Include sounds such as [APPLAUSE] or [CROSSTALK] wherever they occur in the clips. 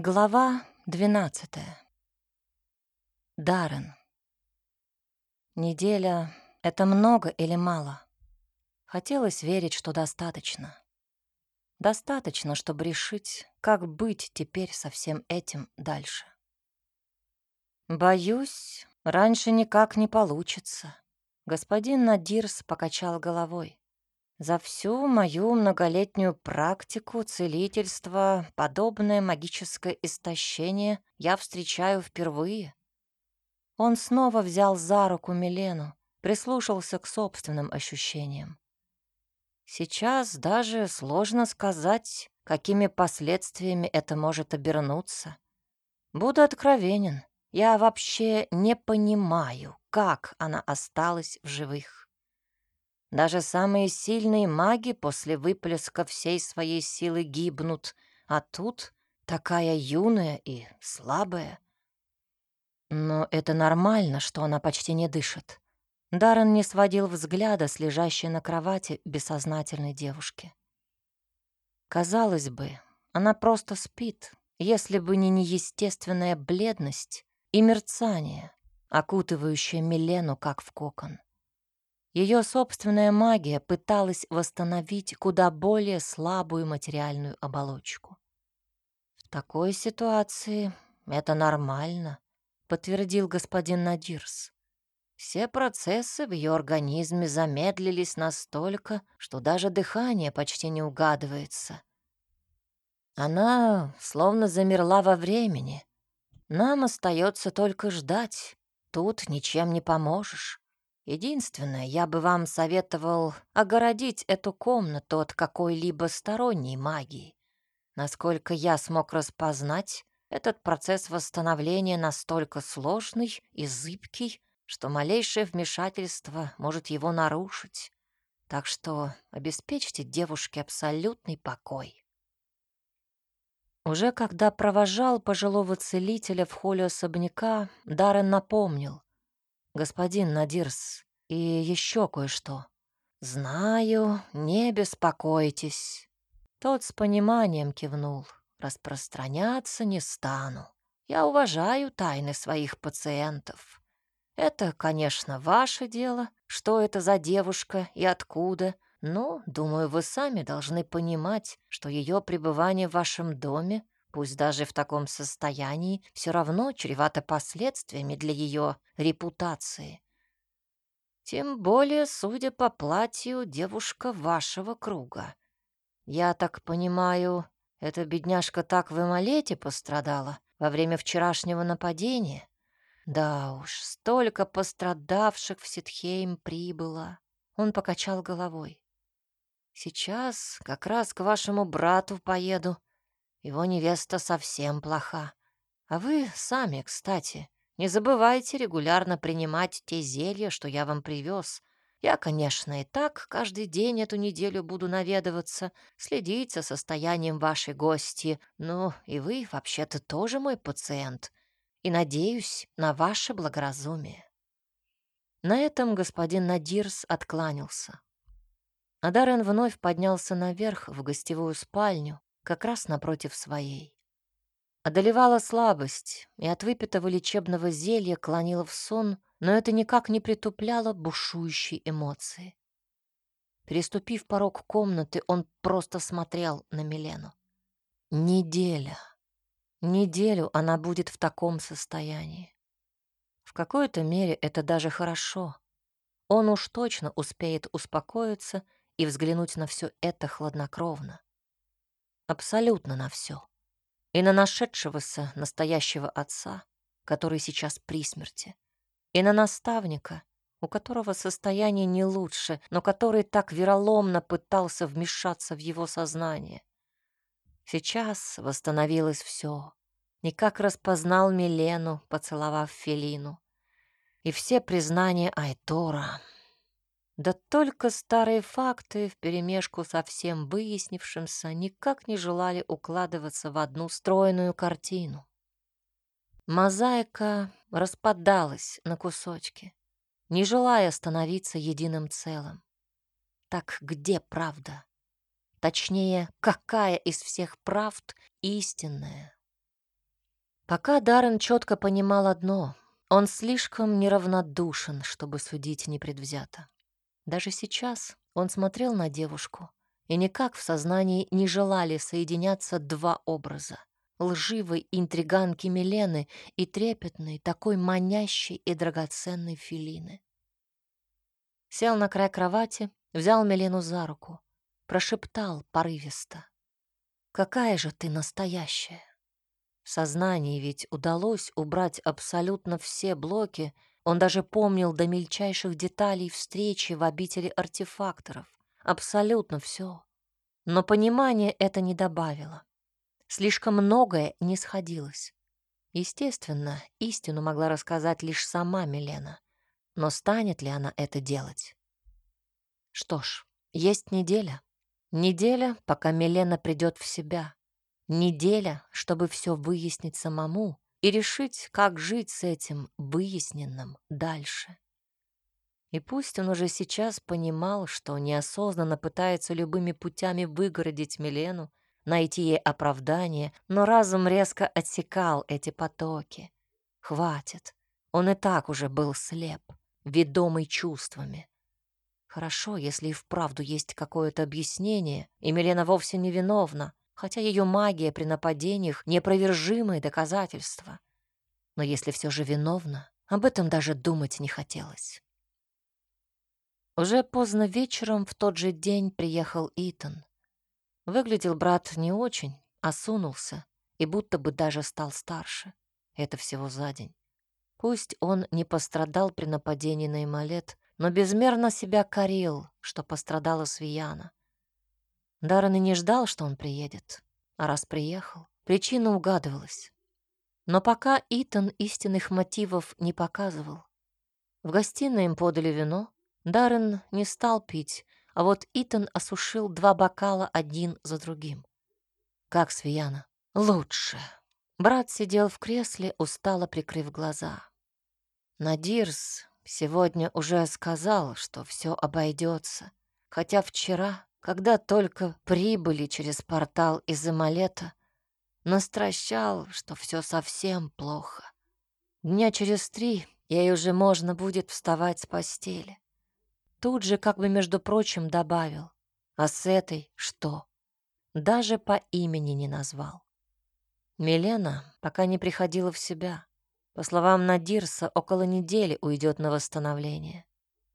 Глава двенадцатая. Даррен. Неделя — это много или мало? Хотелось верить, что достаточно. Достаточно, чтобы решить, как быть теперь со всем этим дальше. Боюсь, раньше никак не получится. Господин Надирс покачал головой. За всю мою многолетнюю практику целительства подобное магическое истощение я встречаю впервые. Он снова взял за руку Милену, прислушался к собственным ощущениям. Сейчас даже сложно сказать, какими последствиями это может обернуться. Буду откровенен, я вообще не понимаю, как она осталась в живых. Даже самые сильные маги после выплеска всей своей силы гибнут, а тут такая юная и слабая. Но это нормально, что она почти не дышит. Даррен не сводил взгляда с лежащей на кровати бессознательной девушки. Казалось бы, она просто спит, если бы не неестественная бледность и мерцание, окутывающее Милену как в кокон. Ее собственная магия пыталась восстановить куда более слабую материальную оболочку. «В такой ситуации это нормально», — подтвердил господин Надирс. Все процессы в ее организме замедлились настолько, что даже дыхание почти не угадывается. Она словно замерла во времени. Нам остается только ждать. Тут ничем не поможешь. Единственное, я бы вам советовал огородить эту комнату от какой-либо сторонней магии. Насколько я смог распознать, этот процесс восстановления настолько сложный и зыбкий, что малейшее вмешательство может его нарушить. Так что обеспечьте девушке абсолютный покой. Уже когда провожал пожилого целителя в холле особняка, Даррен напомнил. «Господин Надирс, и еще кое-что. Знаю, не беспокойтесь». Тот с пониманием кивнул. «Распространяться не стану. Я уважаю тайны своих пациентов. Это, конечно, ваше дело, что это за девушка и откуда, но, думаю, вы сами должны понимать, что ее пребывание в вашем доме пусть даже в таком состоянии, все равно чревато последствиями для ее репутации. Тем более, судя по платью, девушка вашего круга. Я так понимаю, эта бедняжка так в Эмалете пострадала во время вчерашнего нападения? Да уж, столько пострадавших в Ситхейм прибыло. Он покачал головой. Сейчас как раз к вашему брату поеду, его невеста совсем плоха. А вы сами, кстати, не забывайте регулярно принимать те зелья, что я вам привез. Я, конечно, и так каждый день эту неделю буду наведываться, следить за состоянием вашей гости, но и вы, вообще-то, тоже мой пациент, и надеюсь на ваше благоразумие». На этом господин Надирс откланялся. Адарен вновь поднялся наверх в гостевую спальню, как раз напротив своей. Одолевала слабость, и от выпитого лечебного зелья клонила в сон, но это никак не притупляло бушующие эмоции. Переступив порог комнаты, он просто смотрел на Милену. Неделя. Неделю она будет в таком состоянии. В какой-то мере это даже хорошо. Он уж точно успеет успокоиться и взглянуть на все это хладнокровно. Абсолютно на все. И на нашедшегося настоящего отца, который сейчас при смерти. И на наставника, у которого состояние не лучше, но который так вероломно пытался вмешаться в его сознание. Сейчас восстановилось все. Никак распознал Милену, поцеловав Фелину. И все признания Айтора — да только старые факты вперемешку со всем выяснившимся никак не желали укладываться в одну стройную картину. Мозаика распадалась на кусочки, не желая становиться единым целым. Так где правда? Точнее, какая из всех правд истинная? Пока Даррен четко понимал одно — он слишком неравнодушен, чтобы судить непредвзято. Даже сейчас он смотрел на девушку, и никак в сознании не желали соединяться два образа — лживой интриганки Милены и трепетной, такой манящей и драгоценной Филины. Сел на край кровати, взял Милену за руку, прошептал порывисто. «Какая же ты настоящая!» В сознании ведь удалось убрать абсолютно все блоки, он даже помнил до мельчайших деталей встречи в обители артефакторов. Абсолютно все. Но понимание это не добавило. Слишком многое не сходилось. Естественно, истину могла рассказать лишь сама Милена. Но станет ли она это делать? Что ж, есть неделя. Неделя, пока Милена придет в себя. Неделя, чтобы все выяснить самому и решить, как жить с этим выясненным дальше. И пусть он уже сейчас понимал, что неосознанно пытается любыми путями выгородить Милену, найти ей оправдание, но разум резко отсекал эти потоки. Хватит. Он и так уже был слеп ведомый чувствами. Хорошо, если и вправду есть какое-то объяснение, и Милена вовсе не виновна, хотя ее магия при нападениях — непровержимое доказательство. Но если все же виновна, об этом даже думать не хотелось. Уже поздно вечером в тот же день приехал Итан. Выглядел брат не очень, осунулся и будто бы даже стал старше. Это всего за день. Пусть он не пострадал при нападении на Ималет, но безмерно себя корил, что пострадала Свияна. Даррен и не ждал, что он приедет. А раз приехал, причина угадывалась. Но пока Итан истинных мотивов не показывал. В гостиной им подали вино. Даррен не стал пить, а вот Итан осушил два бокала один за другим. Как Свияна? Лучше. Брат сидел в кресле, устало прикрыв глаза. Надирс сегодня уже сказал, что все обойдется, хотя вчера, когда только прибыли через портал из Амалета, настращал, что все совсем плохо. Дня через три ей уже можно будет вставать с постели. Тут же, как бы между прочим, добавил, а с этой что? Даже по имени не назвал. Милена пока не приходила в себя. По словам Надирса, около недели уйдет на восстановление.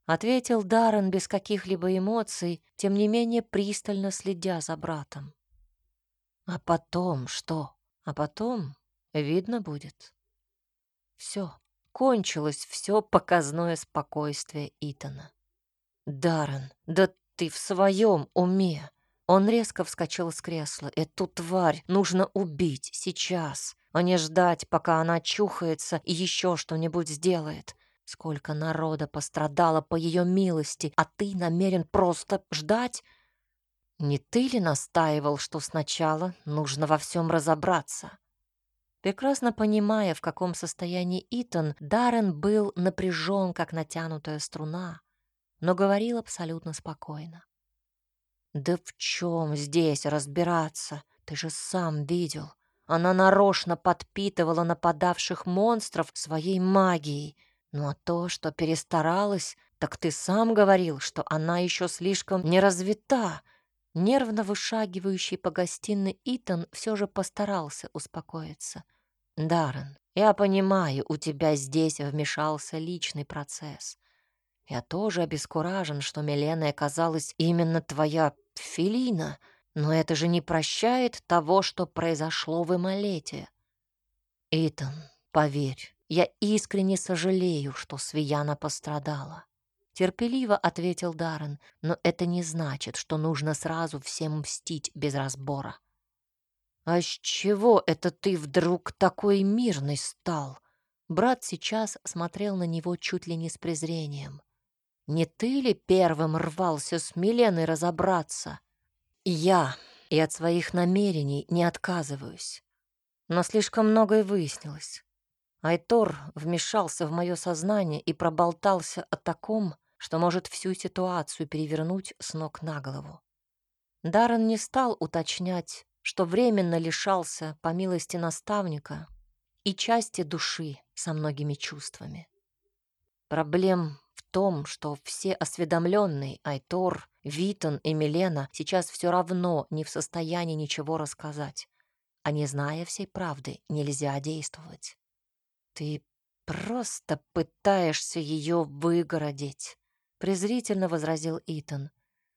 Ответил Даррен без каких-либо эмоций, тем не менее пристально следя за братом. А потом что? А потом видно будет. Все, кончилось все показное спокойствие Итана. Даррен, да ты в своем уме! Он резко вскочил с кресла. Эту тварь нужно убить сейчас а не ждать, пока она чухается и еще что-нибудь сделает. Сколько народа пострадало по ее милости, а ты намерен просто ждать? Не ты ли настаивал, что сначала нужно во всем разобраться? Прекрасно понимая, в каком состоянии Итан, Даррен был напряжен, как натянутая струна, но говорил абсолютно спокойно. «Да в чем здесь разбираться? Ты же сам видел. Она нарочно подпитывала нападавших монстров своей магией. Ну а то, что перестаралась, так ты сам говорил, что она еще слишком не развита. Нервно вышагивающий по гостиной Итан все же постарался успокоиться. Даррен, я понимаю, у тебя здесь вмешался личный процесс. Я тоже обескуражен, что Миленой оказалась именно твоя Филина — но это же не прощает того, что произошло в Эмалете. Итан, поверь, я искренне сожалею, что Свияна пострадала. Терпеливо ответил Даррен, но это не значит, что нужно сразу всем мстить без разбора. «А с чего это ты вдруг такой мирный стал?» Брат сейчас смотрел на него чуть ли не с презрением. «Не ты ли первым рвался с Миленой разобраться?» Я и от своих намерений не отказываюсь. Но слишком многое выяснилось. Айтор вмешался в мое сознание и проболтался о таком, что может всю ситуацию перевернуть с ног на голову. Даррен не стал уточнять, что временно лишался, по милости наставника, и части души со многими чувствами. Проблем в том, что все осведомленные Айтор, Витон и Милена сейчас все равно не в состоянии ничего рассказать. А не зная всей правды, нельзя действовать. Ты просто пытаешься ее выгородить, презрительно возразил Итан.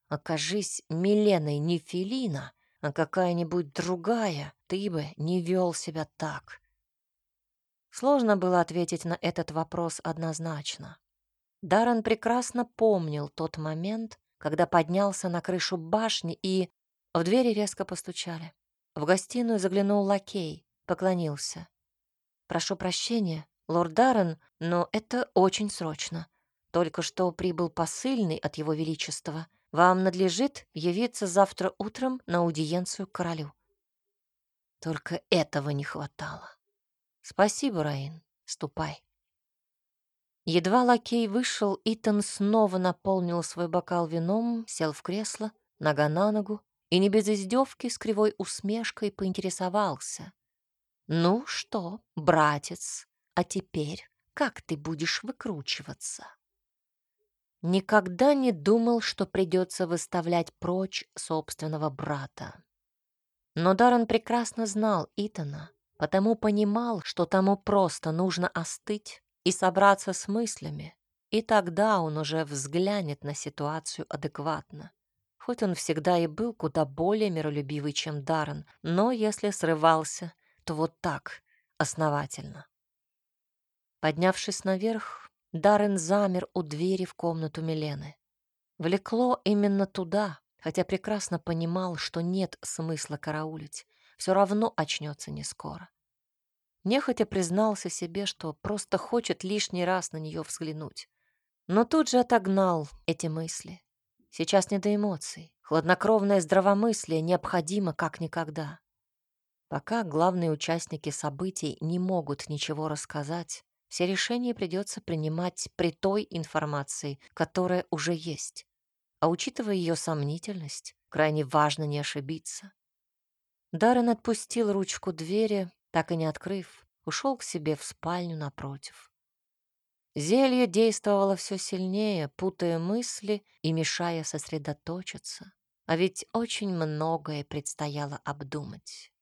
Окажись Миленой не Филина, а какая-нибудь другая, ты бы не вел себя так. Сложно было ответить на этот вопрос однозначно. Даррен прекрасно помнил тот момент, когда поднялся на крышу башни и в двери резко постучали. В гостиную заглянул лакей, поклонился. «Прошу прощения, лорд Даррен, но это очень срочно. Только что прибыл посыльный от его величества. Вам надлежит явиться завтра утром на аудиенцию к королю». Только этого не хватало. «Спасибо, Раин. Ступай». Едва лакей вышел, Итан снова наполнил свой бокал вином, сел в кресло, нога на ногу, и не без издевки с кривой усмешкой поинтересовался. «Ну что, братец, а теперь как ты будешь выкручиваться?» Никогда не думал, что придется выставлять прочь собственного брата. Но Даррен прекрасно знал Итана, потому понимал, что тому просто нужно остыть и собраться с мыслями, и тогда он уже взглянет на ситуацию адекватно. Хоть он всегда и был куда более миролюбивый, чем Даррен, но если срывался, то вот так, основательно. Поднявшись наверх, Даррен замер у двери в комнату Милены. Влекло именно туда, хотя прекрасно понимал, что нет смысла караулить. Все равно очнется не скоро. Нехотя признался себе, что просто хочет лишний раз на нее взглянуть. Но тут же отогнал эти мысли. Сейчас не до эмоций. Хладнокровное здравомыслие необходимо как никогда. Пока главные участники событий не могут ничего рассказать, все решения придется принимать при той информации, которая уже есть. А учитывая ее сомнительность, крайне важно не ошибиться. Даррен отпустил ручку двери, так и не открыв, ушел к себе в спальню напротив. Зелье действовало все сильнее, путая мысли и мешая сосредоточиться. А ведь очень многое предстояло обдумать.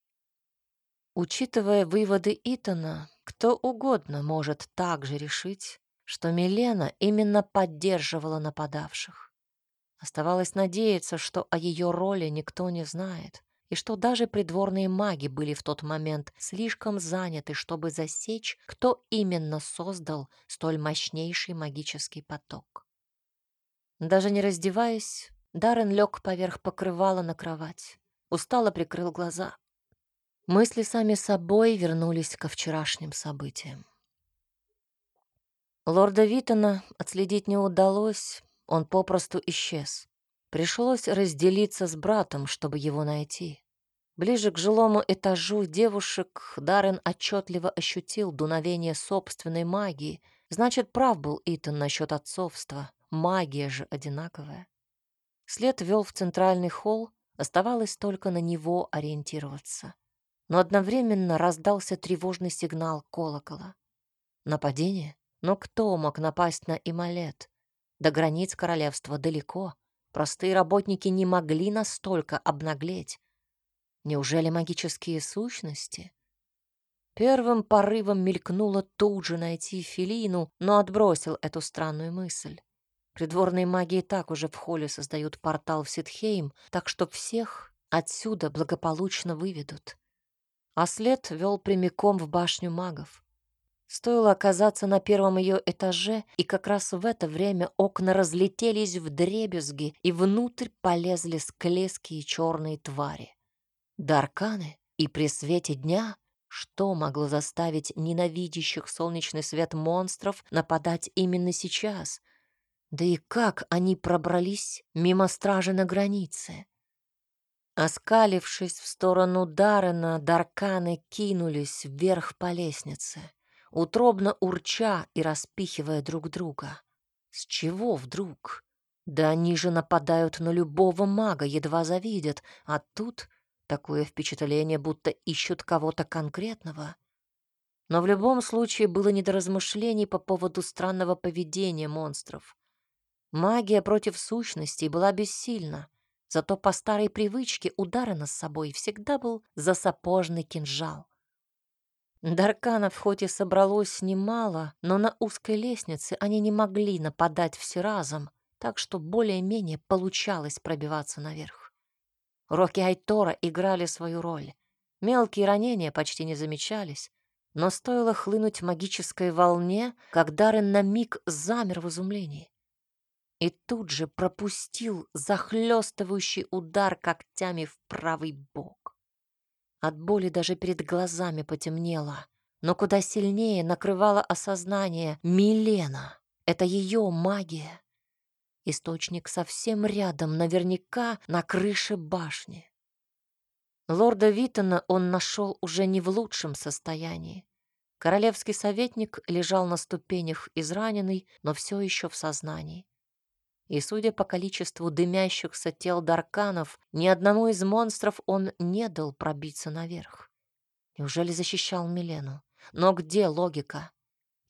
Учитывая выводы Итана, кто угодно может также решить, что Милена именно поддерживала нападавших. Оставалось надеяться, что о ее роли никто не знает, и что даже придворные маги были в тот момент слишком заняты, чтобы засечь, кто именно создал столь мощнейший магический поток. Даже не раздеваясь, Даррен лег поверх покрывала на кровать, устало прикрыл глаза. Мысли сами собой вернулись ко вчерашним событиям. Лорда Витона отследить не удалось, он попросту исчез. Пришлось разделиться с братом, чтобы его найти. Ближе к жилому этажу девушек Даррен отчетливо ощутил дуновение собственной магии. Значит, прав был Итан насчет отцовства. Магия же одинаковая. След вел в центральный холл, оставалось только на него ориентироваться. Но одновременно раздался тревожный сигнал колокола. Нападение? Но кто мог напасть на Ималет? До границ королевства далеко. Простые работники не могли настолько обнаглеть. Неужели магические сущности? Первым порывом мелькнуло тут же найти Филину, но отбросил эту странную мысль. Придворные маги и так уже в холле создают портал в Ситхейм, так что всех отсюда благополучно выведут. А след вел прямиком в башню магов. Стоило оказаться на первом ее этаже, и как раз в это время окна разлетелись в дребезги, и внутрь полезли склеские черные твари. Дарканы и при свете дня что могло заставить ненавидящих солнечный свет монстров нападать именно сейчас? Да и как они пробрались мимо стражи на границе? Оскалившись в сторону Дарена, Дарканы кинулись вверх по лестнице утробно урча и распихивая друг друга. С чего вдруг? Да они же нападают на любого мага, едва завидят, а тут такое впечатление, будто ищут кого-то конкретного. Но в любом случае было не до размышлений по поводу странного поведения монстров. Магия против сущностей была бессильна, зато по старой привычке удара над собой всегда был засапожный кинжал. Дарканов хоть и собралось немало, но на узкой лестнице они не могли нападать все разом, так что более-менее получалось пробиваться наверх. Роки Айтора играли свою роль. Мелкие ранения почти не замечались, но стоило хлынуть магической волне, как Даррен на миг замер в изумлении. И тут же пропустил захлестывающий удар когтями в правый бок. От боли даже перед глазами потемнело. Но куда сильнее накрывало осознание Милена. Это ее магия. Источник совсем рядом, наверняка на крыше башни. Лорда Витона он нашел уже не в лучшем состоянии. Королевский советник лежал на ступенях израненный, но все еще в сознании. И, судя по количеству дымящихся тел дарканов, ни одному из монстров он не дал пробиться наверх. Неужели защищал Милену? Но где логика?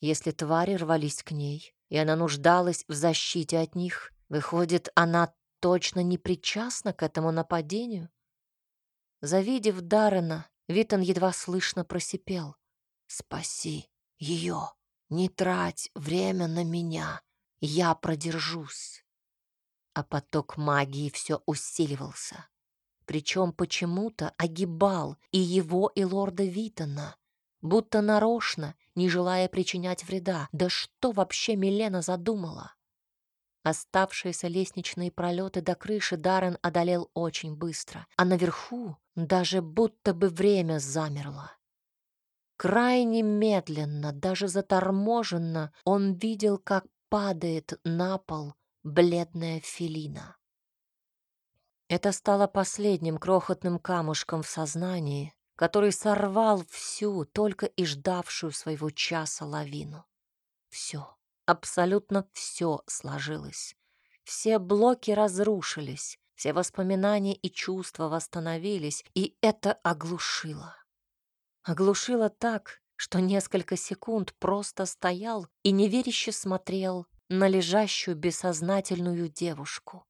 Если твари рвались к ней, и она нуждалась в защите от них, выходит, она точно не причастна к этому нападению? Завидев Даррена, Витон едва слышно просипел. «Спаси ее! Не трать время на меня! Я продержусь!» А поток магии все усиливался. Причем почему-то огибал и его, и лорда Витона, будто нарочно, не желая причинять вреда. Да что вообще Милена задумала? Оставшиеся лестничные пролеты до крыши Даррен одолел очень быстро, а наверху даже будто бы время замерло. Крайне медленно, даже заторможенно, он видел, как падает на пол бледная Фелина. Это стало последним крохотным камушком в сознании, который сорвал всю, только и ждавшую своего часа лавину. Все, абсолютно все сложилось. Все блоки разрушились, все воспоминания и чувства восстановились, и это оглушило. Оглушило так, что несколько секунд просто стоял и неверяще смотрел на лежащую бессознательную девушку.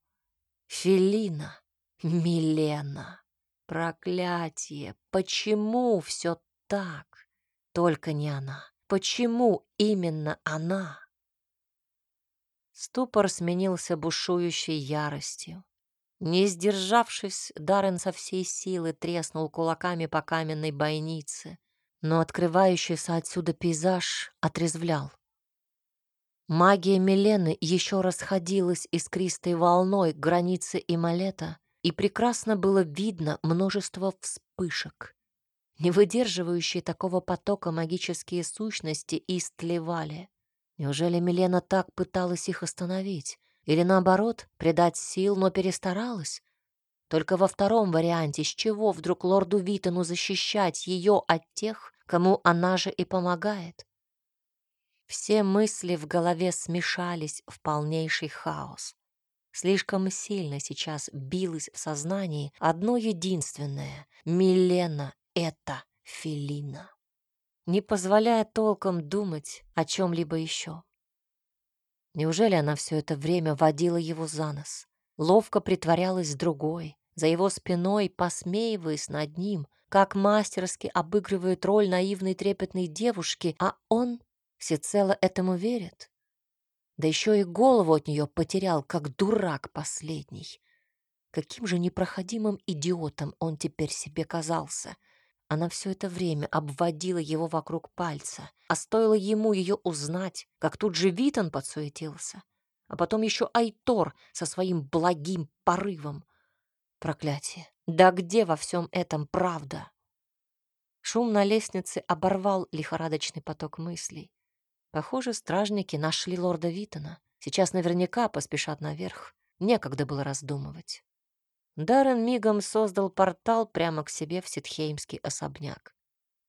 Фелина, Милена, проклятие, почему все так? Только не она. Почему именно она? Ступор сменился бушующей яростью. Не сдержавшись, Даррен со всей силы треснул кулаками по каменной бойнице, но открывающийся отсюда пейзаж отрезвлял. Магия Милены еще расходилась искристой волной к границе Ималета, и прекрасно было видно множество вспышек. Не выдерживающие такого потока магические сущности истлевали. Неужели Милена так пыталась их остановить? Или наоборот, придать сил, но перестаралась? Только во втором варианте, с чего вдруг лорду Витону защищать ее от тех, кому она же и помогает? Все мысли в голове смешались в полнейший хаос. Слишком сильно сейчас билось в сознании одно единственное — Милена — это Фелина. Не позволяя толком думать о чем-либо еще. Неужели она все это время водила его за нос? Ловко притворялась другой, за его спиной посмеиваясь над ним, как мастерски обыгрывает роль наивной трепетной девушки, а он всецело этому верит. Да еще и голову от нее потерял, как дурак последний. Каким же непроходимым идиотом он теперь себе казался. Она все это время обводила его вокруг пальца, а стоило ему ее узнать, как тут же Витон подсуетился. А потом еще Айтор со своим благим порывом. Проклятие! Да где во всем этом правда? Шум на лестнице оборвал лихорадочный поток мыслей. Похоже, стражники нашли лорда Витона. Сейчас наверняка поспешат наверх. Некогда было раздумывать. Даррен мигом создал портал прямо к себе в ситхеймский особняк.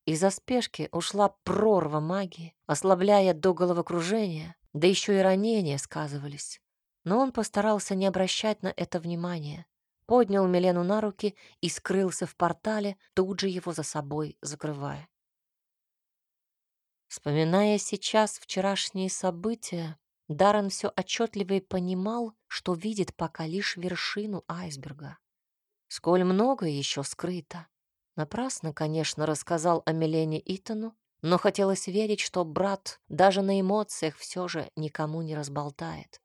Из-за спешки ушла прорва магии, ослабляя до головокружения, да еще и ранения сказывались. Но он постарался не обращать на это внимания. Поднял Милену на руки и скрылся в портале, тут же его за собой закрывая. Вспоминая сейчас вчерашние события, Даррен все отчетливее понимал, что видит пока лишь вершину айсберга. Сколь многое еще скрыто. Напрасно, конечно, рассказал о Милене Итану, но хотелось верить, что брат даже на эмоциях все же никому не разболтает.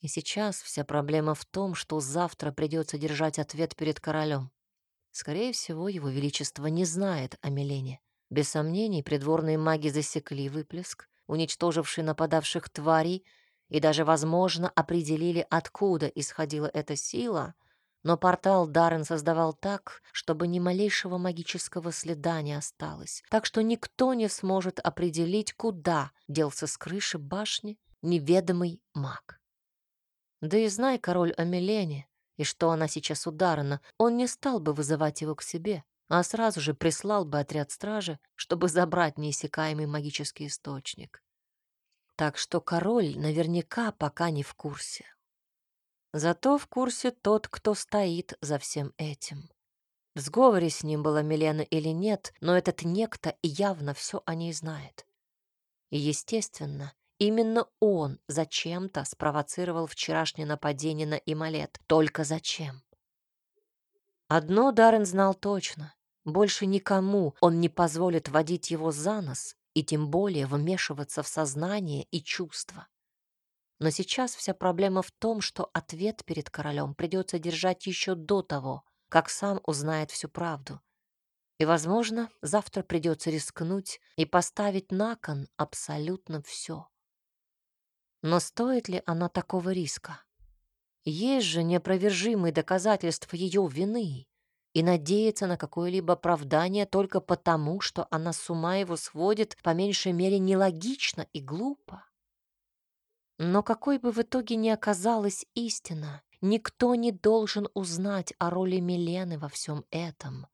И сейчас вся проблема в том, что завтра придется держать ответ перед королем. Скорее всего, его величество не знает о Милене. Без сомнений, придворные маги засекли выплеск, уничтоживший нападавших тварей, и даже, возможно, определили, откуда исходила эта сила, но портал Даррен создавал так, чтобы ни малейшего магического следа не осталось, так что никто не сможет определить, куда делся с крыши башни неведомый маг. Да и знай король о Милене, и что она сейчас ударена, он не стал бы вызывать его к себе, а сразу же прислал бы отряд стражи, чтобы забрать неиссякаемый магический источник. Так что король наверняка пока не в курсе. Зато в курсе тот, кто стоит за всем этим. В сговоре с ним была Милена или нет, но этот некто явно все о ней знает. И, естественно, именно он зачем-то спровоцировал вчерашнее нападение на Ималет. Только зачем? Одно Даррен знал точно. Больше никому он не позволит водить его за нос и тем более вмешиваться в сознание и чувства. Но сейчас вся проблема в том, что ответ перед королем придется держать еще до того, как сам узнает всю правду. И, возможно, завтра придется рискнуть и поставить на кон абсолютно все. Но стоит ли она такого риска? Есть же неопровержимые доказательства ее вины, и надеяться на какое-либо оправдание только потому, что она с ума его сводит, по меньшей мере, нелогично и глупо. Но какой бы в итоге ни оказалась истина, никто не должен узнать о роли Милены во всем этом.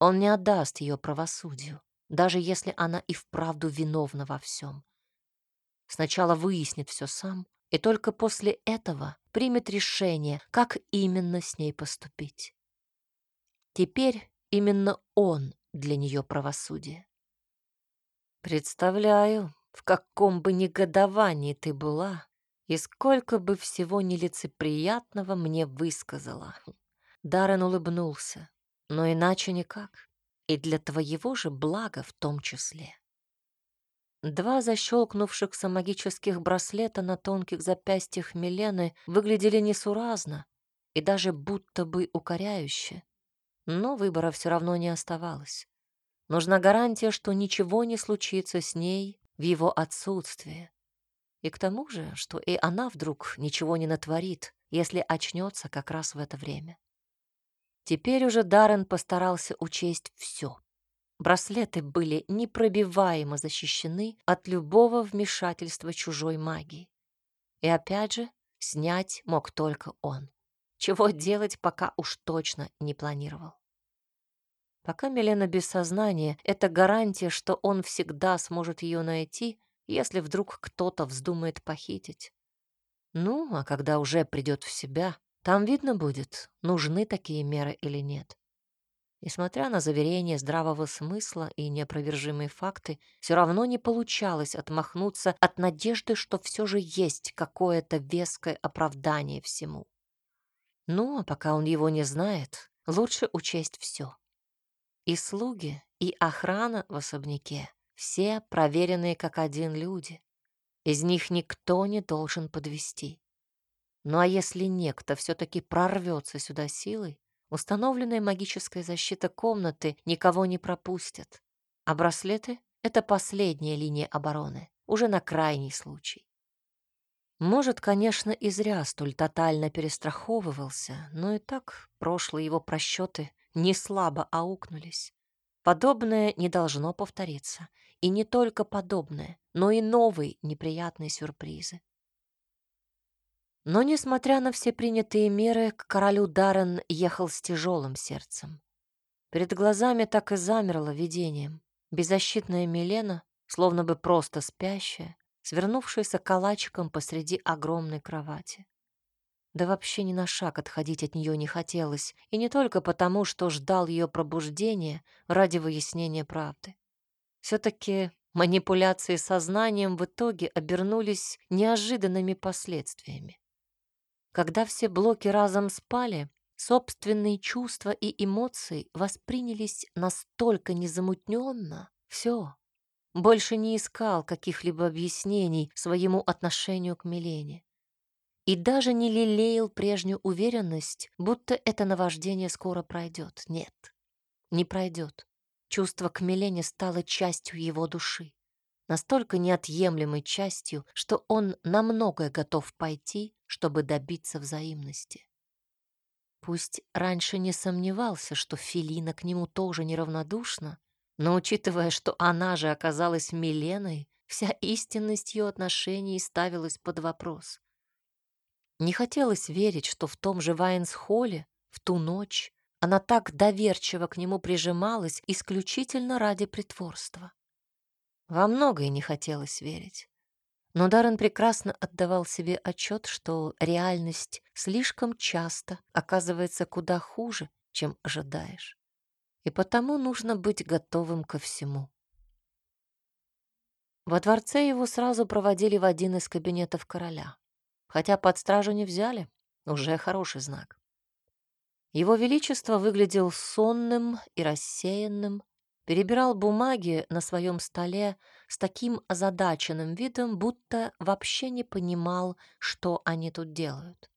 Он не отдаст ее правосудию, даже если она и вправду виновна во всем. Сначала выяснит все сам, и только после этого примет решение, как именно с ней поступить. Теперь именно он для нее правосудие. Представляю, в каком бы негодовании ты была и сколько бы всего нелицеприятного мне высказала. Даррен улыбнулся, но иначе никак, и для твоего же блага в том числе. Два защелкнувшихся магических браслета на тонких запястьях Милены выглядели несуразно и даже будто бы укоряюще. Но выбора все равно не оставалось. Нужна гарантия, что ничего не случится с ней в его отсутствие. И к тому же, что и она вдруг ничего не натворит, если очнется как раз в это время. Теперь уже Даррен постарался учесть все. Браслеты были непробиваемо защищены от любого вмешательства чужой магии. И опять же, снять мог только он. Чего делать пока уж точно не планировал. Пока Милена без сознания, это гарантия, что он всегда сможет ее найти, если вдруг кто-то вздумает похитить. Ну, а когда уже придет в себя, там видно будет, нужны такие меры или нет. Несмотря на заверения здравого смысла и неопровержимые факты, все равно не получалось отмахнуться от надежды, что все же есть какое-то веское оправдание всему. Ну, а пока он его не знает, лучше учесть все. И слуги, и охрана в особняке — все проверенные как один люди. Из них никто не должен подвести. Ну а если некто все-таки прорвется сюда силой, установленная магическая защита комнаты никого не пропустит. А браслеты — это последняя линия обороны, уже на крайний случай. Может, конечно, и зря столь тотально перестраховывался, но и так прошлые его просчеты не слабо аукнулись. Подобное не должно повториться. И не только подобное, но и новые неприятные сюрпризы. Но, несмотря на все принятые меры, к королю Даррен ехал с тяжелым сердцем. Перед глазами так и замерло видением. Беззащитная Милена, словно бы просто спящая, свернувшаяся калачиком посреди огромной кровати. Да вообще ни на шаг отходить от нее не хотелось, и не только потому, что ждал ее пробуждения ради выяснения правды. Все-таки Манипуляции сознанием в итоге обернулись неожиданными последствиями. Когда все блоки разом спали, собственные чувства и эмоции воспринялись настолько незамутненно, все, больше не искал каких-либо объяснений своему отношению к Милене. И даже не лелеял прежнюю уверенность, будто это наваждение скоро пройдет. Нет, не пройдет. Чувство к Милене стало частью его души. Настолько неотъемлемой частью, что он на многое готов пойти, чтобы добиться взаимности. Пусть раньше не сомневался, что Филина к нему тоже неравнодушна, но учитывая, что она же оказалась Миленой, вся истинность ее отношений ставилась под вопрос. Не хотелось верить, что в том же Вайнс-холле, в ту ночь, она так доверчиво к нему прижималась исключительно ради притворства. Во многое не хотелось верить. Но Даррен прекрасно отдавал себе отчет, что реальность слишком часто оказывается куда хуже, чем ожидаешь и потому нужно быть готовым ко всему. Во дворце его сразу проводили в один из кабинетов короля. Хотя под стражу не взяли, уже хороший знак. Его Величество выглядел сонным и рассеянным, перебирал бумаги на своем столе с таким озадаченным видом, будто вообще не понимал, что они тут делают.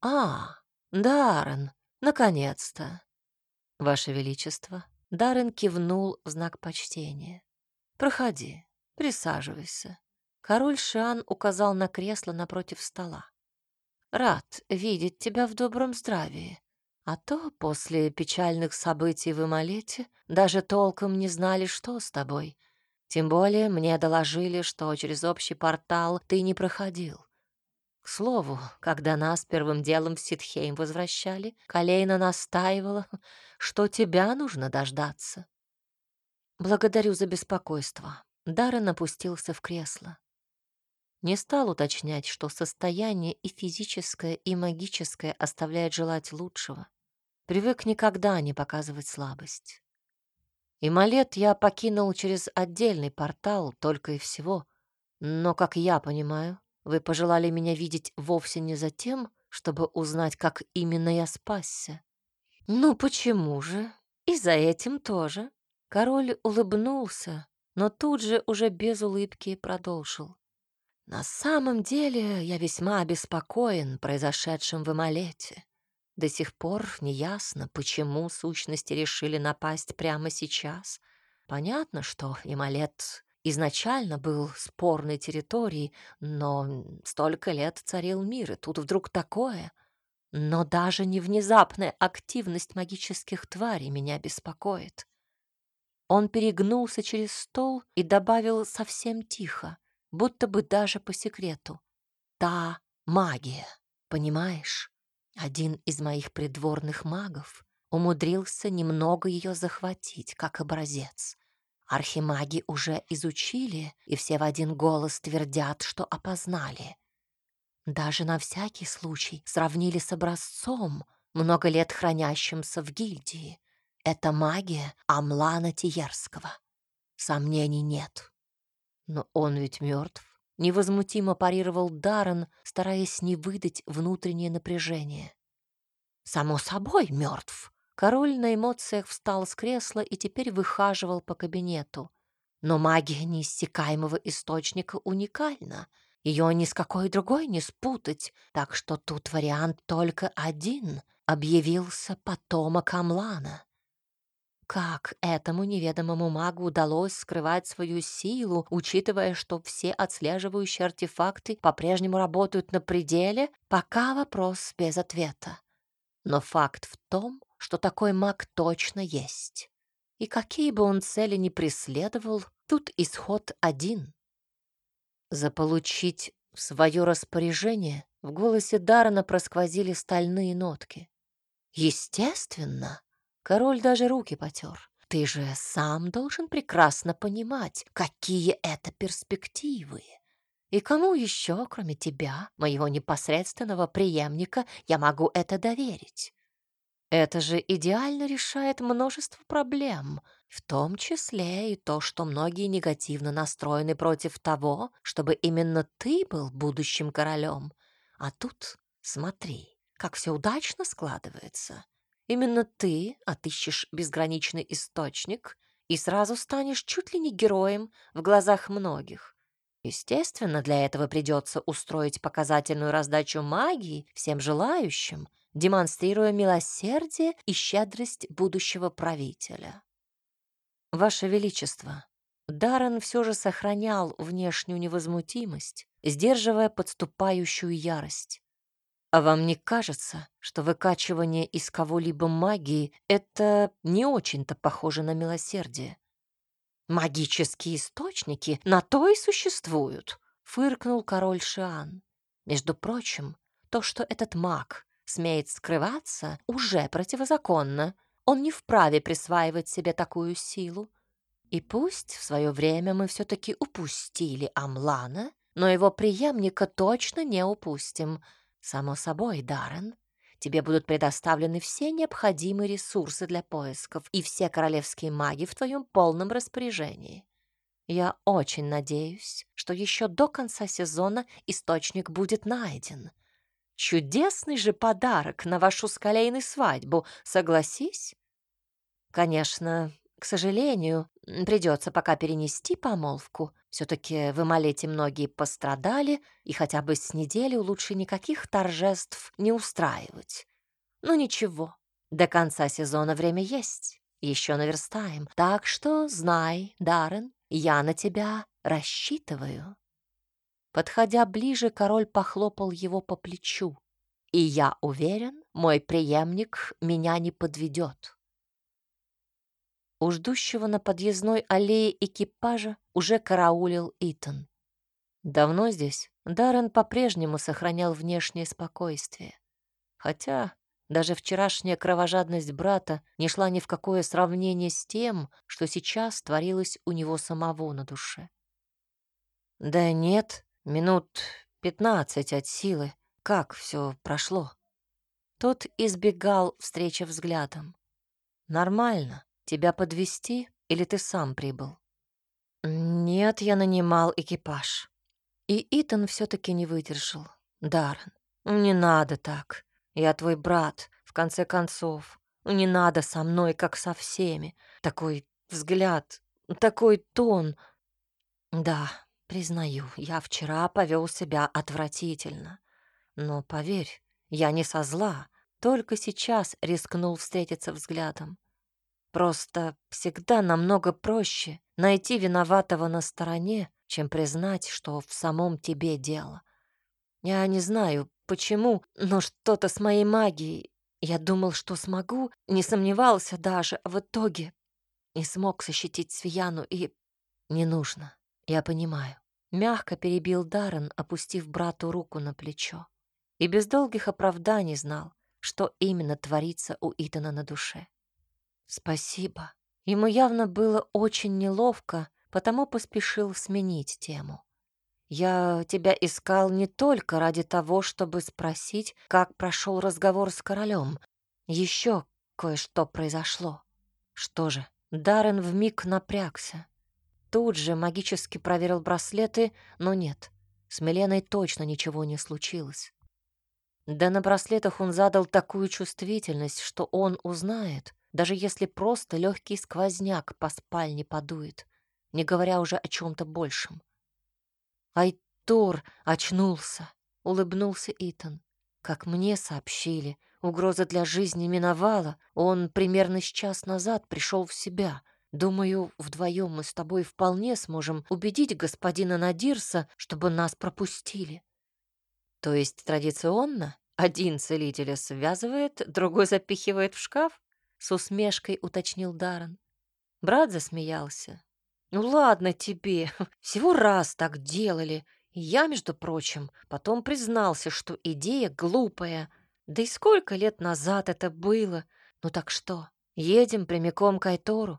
«А, Даррен, наконец-то!» «Ваше Величество». Даррен кивнул в знак почтения. «Проходи, присаживайся». Король Шиан указал на кресло напротив стола. «Рад видеть тебя в добром здравии. А то после печальных событий в Ималете даже толком не знали, что с тобой. Тем более мне доложили, что через общий портал ты не проходил. К слову, когда нас первым делом в Ситхейм возвращали, Калейна настаивала, что тебя нужно дождаться. Благодарю за беспокойство. Даррен опустился в кресло. Не стал уточнять, что состояние и физическое, и магическое оставляет желать лучшего. Привык никогда не показывать слабость. И Малет я покинул через отдельный портал только и всего. Но, как я понимаю, вы пожелали меня видеть вовсе не за тем, чтобы узнать, как именно я спасся. Ну почему же? И за этим тоже. Король улыбнулся, но тут же уже без улыбки продолжил. На самом деле я весьма обеспокоен произошедшим в Эмалете. До сих пор неясно, почему сущности решили напасть прямо сейчас. Понятно, что Эмалет изначально был спорной территорией, но столько лет царил мир, и тут вдруг такое. Но даже не внезапная активность магических тварей меня беспокоит. Он перегнулся через стол и добавил совсем тихо, будто бы даже по секрету. «Та магия, понимаешь? Один из моих придворных магов умудрился немного ее захватить, как образец. Архимаги уже изучили, и все в один голос твердят, что опознали. Даже на всякий случай сравнили с образцом, много лет хранящимся в гильдии. Это магия Амлана Тиерского. Сомнений нет. Но он ведь мертв. Невозмутимо парировал Даррен, стараясь не выдать внутреннее напряжение. «Само собой мертв», Король на эмоциях встал с кресла и теперь выхаживал по кабинету. Но магия неиссякаемого источника уникальна. Ее ни с какой другой не спутать, так что тут вариант только один — объявился потомок Амлана. Как этому неведомому магу удалось скрывать свою силу, учитывая, что все отслеживающие артефакты по-прежнему работают на пределе, пока вопрос без ответа. Но факт в том, что такой маг точно есть. И какие бы он цели ни преследовал, тут исход один. Заполучить в свое распоряжение в голосе Дарана просквозили стальные нотки. Естественно, король даже руки потер. Ты же сам должен прекрасно понимать, какие это перспективы. И кому еще, кроме тебя, моего непосредственного преемника, я могу это доверить? Это же идеально решает множество проблем, в том числе и то, что многие негативно настроены против того, чтобы именно ты был будущим королем. А тут, смотри, как все удачно складывается. Именно ты отыщешь безграничный источник и сразу станешь чуть ли не героем в глазах многих. Естественно, для этого придется устроить показательную раздачу магии всем желающим, демонстрируя милосердие и щедрость будущего правителя. Ваше Величество, Даррен все же сохранял внешнюю невозмутимость, сдерживая подступающую ярость. А вам не кажется, что выкачивание из кого-либо магии — это не очень-то похоже на милосердие? «Магические источники на то и существуют», — фыркнул король Шиан. «Между прочим, то, что этот маг смеет скрываться, уже противозаконно. Он не вправе присваивать себе такую силу. И пусть в свое время мы все-таки упустили Амлана, но его преемника точно не упустим. Само собой, Даррен, тебе будут предоставлены все необходимые ресурсы для поисков и все королевские маги в твоем полном распоряжении. Я очень надеюсь, что еще до конца сезона источник будет найден. Чудесный же подарок на вашу скалейную свадьбу, согласись? Конечно, к сожалению, придется пока перенести помолвку. Все-таки в Эмалете многие пострадали, и хотя бы с неделю лучше никаких торжеств не устраивать. Ну ничего, до конца сезона время есть, еще наверстаем. Так что знай, Даррен, я на тебя рассчитываю. Подходя ближе, король похлопал его по плечу. И я уверен, мой преемник меня не подведет. У ждущего на подъездной аллее экипажа уже караулил Итан. Давно здесь Даррен по-прежнему сохранял внешнее спокойствие. Хотя даже вчерашняя кровожадность брата не шла ни в какое сравнение с тем, что сейчас творилось у него самого на душе. «Да нет, минут пятнадцать от силы. Как все прошло?» Тот избегал встречи взглядом. «Нормально. Тебя подвести или ты сам прибыл? Нет, я нанимал экипаж. И Итан все-таки не выдержал. Даррен, не надо так. Я твой брат, в конце концов. Не надо со мной, как со всеми. Такой взгляд, такой тон. Да, признаю, я вчера повел себя отвратительно. Но поверь, я не со зла, только сейчас рискнул встретиться взглядом. Просто всегда намного проще найти виноватого на стороне, чем признать, что в самом тебе дело. Я не знаю, почему, но что-то с моей магией. Я думал, что смогу, не сомневался даже, а в итоге не смог защитить Свияну и... Не нужно, я понимаю. Мягко перебил Даррен, опустив брату руку на плечо. И без долгих оправданий знал, что именно творится у Итана на душе. «Спасибо». Ему явно было очень неловко, потому поспешил сменить тему. «Я тебя искал не только ради того, чтобы спросить, как прошел разговор с королем. Еще кое-что произошло». Что же, Даррен вмиг напрягся. Тут же магически проверил браслеты, но нет, с Миленой точно ничего не случилось. Да на браслетах он задал такую чувствительность, что он узнает, даже если просто легкий сквозняк по спальне подует, не говоря уже о чем-то большем. Айтор очнулся, улыбнулся Итан. Как мне сообщили, угроза для жизни миновала, он примерно с час назад пришел в себя. Думаю, вдвоем мы с тобой вполне сможем убедить господина Надирса, чтобы нас пропустили. То есть традиционно один целителя связывает, другой запихивает в шкаф? С усмешкой уточнил Даррен. Брат засмеялся. «Ну ладно тебе, [LAUGHS] всего раз так делали. Я, между прочим, потом признался, что идея глупая. Да и сколько лет назад это было? Ну так что, едем прямиком к Айтору?»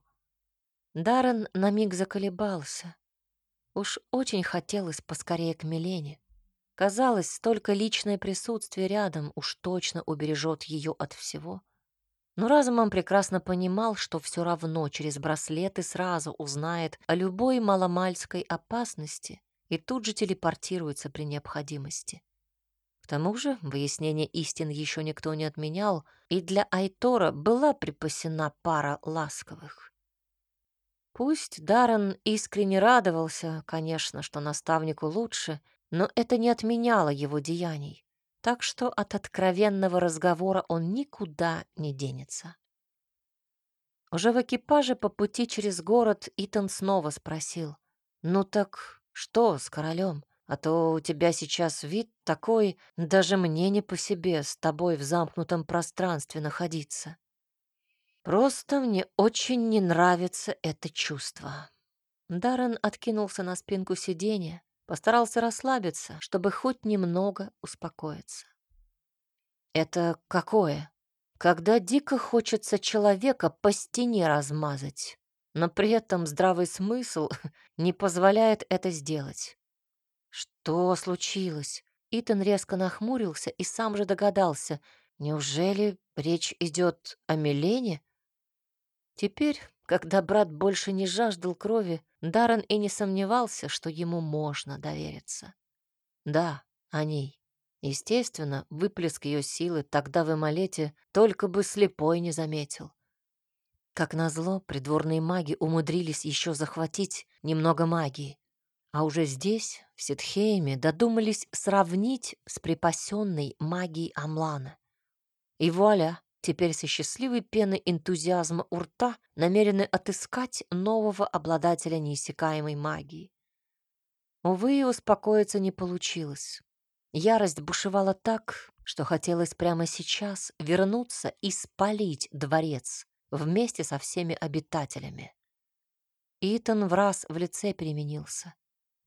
Даррен на миг заколебался. Уж очень хотелось поскорее к Милене. Казалось, столько личное присутствие рядом уж точно убережет ее от всего. Но разумом прекрасно понимал, что все равно через браслеты сразу узнает о любой маломальской опасности и тут же телепортируется при необходимости. К тому же выяснение истин еще никто не отменял, и для Айтора была припасена пара ласковых. Пусть Даррен искренне радовался, конечно, что наставнику лучше, но это не отменяло его деяний, так что от откровенного разговора он никуда не денется. Уже в экипаже по пути через город Итан снова спросил, «Ну так что с королем? А то у тебя сейчас вид такой, даже мне не по себе с тобой в замкнутом пространстве находиться. Просто мне очень не нравится это чувство». Даррен откинулся на спинку сиденья, Постарался расслабиться, чтобы хоть немного успокоиться. Это какое? Когда дико хочется человека по стене размазать, но при этом здравый смысл [LAUGHS] не позволяет это сделать. Что случилось? Итан резко нахмурился и сам же догадался. Неужели речь идет о Милене? Теперь, когда брат больше не жаждал крови, Даррен и не сомневался, что ему можно довериться. Да, о ней. Естественно, выплеск ее силы тогда в Эмалете только бы слепой не заметил. Как назло, придворные маги умудрились еще захватить немного магии. А уже здесь, в Ситхейме, додумались сравнить с припасенной магией Амлана. И вуаля, теперь со счастливой пеной энтузиазма у рта намерены отыскать нового обладателя неиссякаемой магии. Увы, успокоиться не получилось. Ярость бушевала так, что хотелось прямо сейчас вернуться и спалить дворец вместе со всеми обитателями. Итан в раз в лице переменился.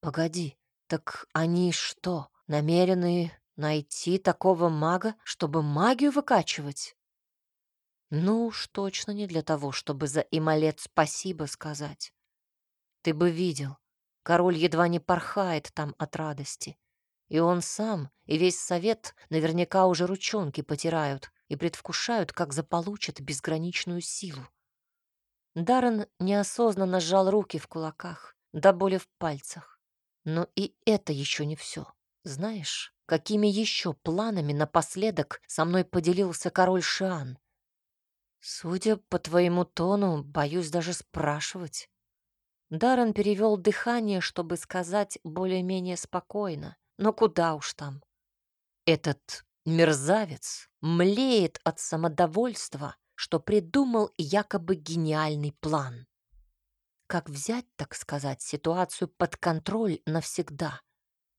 «Погоди, так они что, намерены найти такого мага, чтобы магию выкачивать?» Ну уж точно не для того, чтобы за Ималет спасибо сказать. Ты бы видел, король едва не порхает там от радости. И он сам, и весь совет наверняка уже ручонки потирают и предвкушают, как заполучат безграничную силу. Даррен неосознанно сжал руки в кулаках, до боли в пальцах. Но и это еще не все. Знаешь, какими еще планами напоследок со мной поделился король Шиан? Судя по твоему тону, боюсь даже спрашивать. Даррен перевел дыхание, чтобы сказать более-менее спокойно. Но куда уж там. Этот мерзавец млеет от самодовольства, что придумал якобы гениальный план. Как взять, так сказать, ситуацию под контроль навсегда?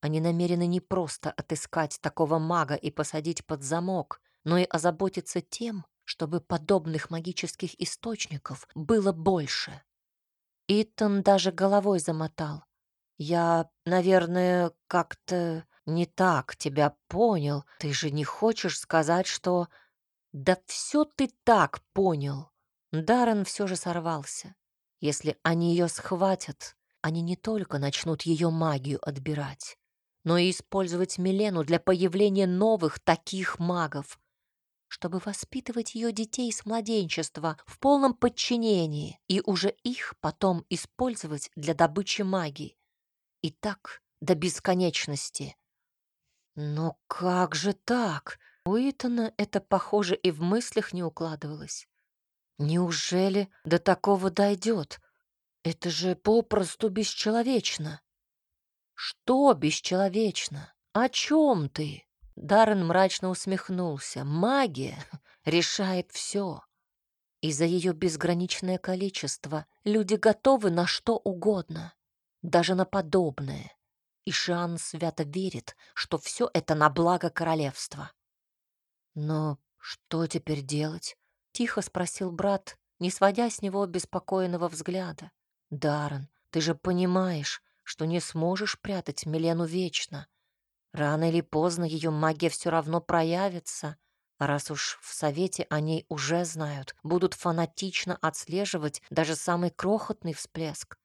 Они намерены не просто отыскать такого мага и посадить под замок, но и озаботиться тем, чтобы подобных магических источников было больше. Итан даже головой замотал. «Я, наверное, как-то не так тебя понял. Ты же не хочешь сказать, что...» «Да все ты так понял!» Даррен все же сорвался. Если они ее схватят, они не только начнут ее магию отбирать, но и использовать Милену для появления новых таких магов, чтобы воспитывать ее детей с младенчества в полном подчинении и уже их потом использовать для добычи магии. И так до бесконечности. Но как же так? У Итана это, похоже, и в мыслях не укладывалось. Неужели до такого дойдет? Это же попросту бесчеловечно. Что бесчеловечно? О чем ты? Даррен мрачно усмехнулся. Магия [LAUGHS] решает все. И за ее безграничное количество люди готовы на что угодно, даже на подобное. И Шиан свято верит, что все это на благо королевства. «Но что теперь делать?» — тихо спросил брат, не сводя с него беспокойного взгляда. «Даррен, ты же понимаешь, что не сможешь прятать Милену вечно. Рано или поздно ее магия все равно проявится. раз уж в совете о ней уже знают, будут фанатично отслеживать даже самый крохотный всплеск.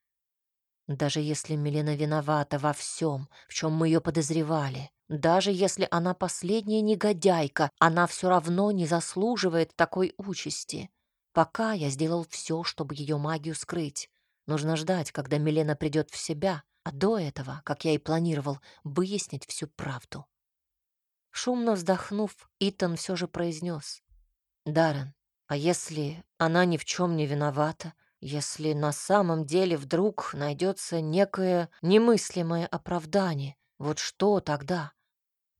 Даже если Милена виновата во всем, в чем мы ее подозревали, даже если она последняя негодяйка, она все равно не заслуживает такой участи. Пока я сделал все, чтобы ее магию скрыть. Нужно ждать, когда Милена придет в себя, а до этого, как я и планировал, выяснить всю правду. Шумно вздохнув, Итан все же произнес. «Даррен, а если она ни в чем не виновата, если на самом деле вдруг найдется некое немыслимое оправдание, вот что тогда?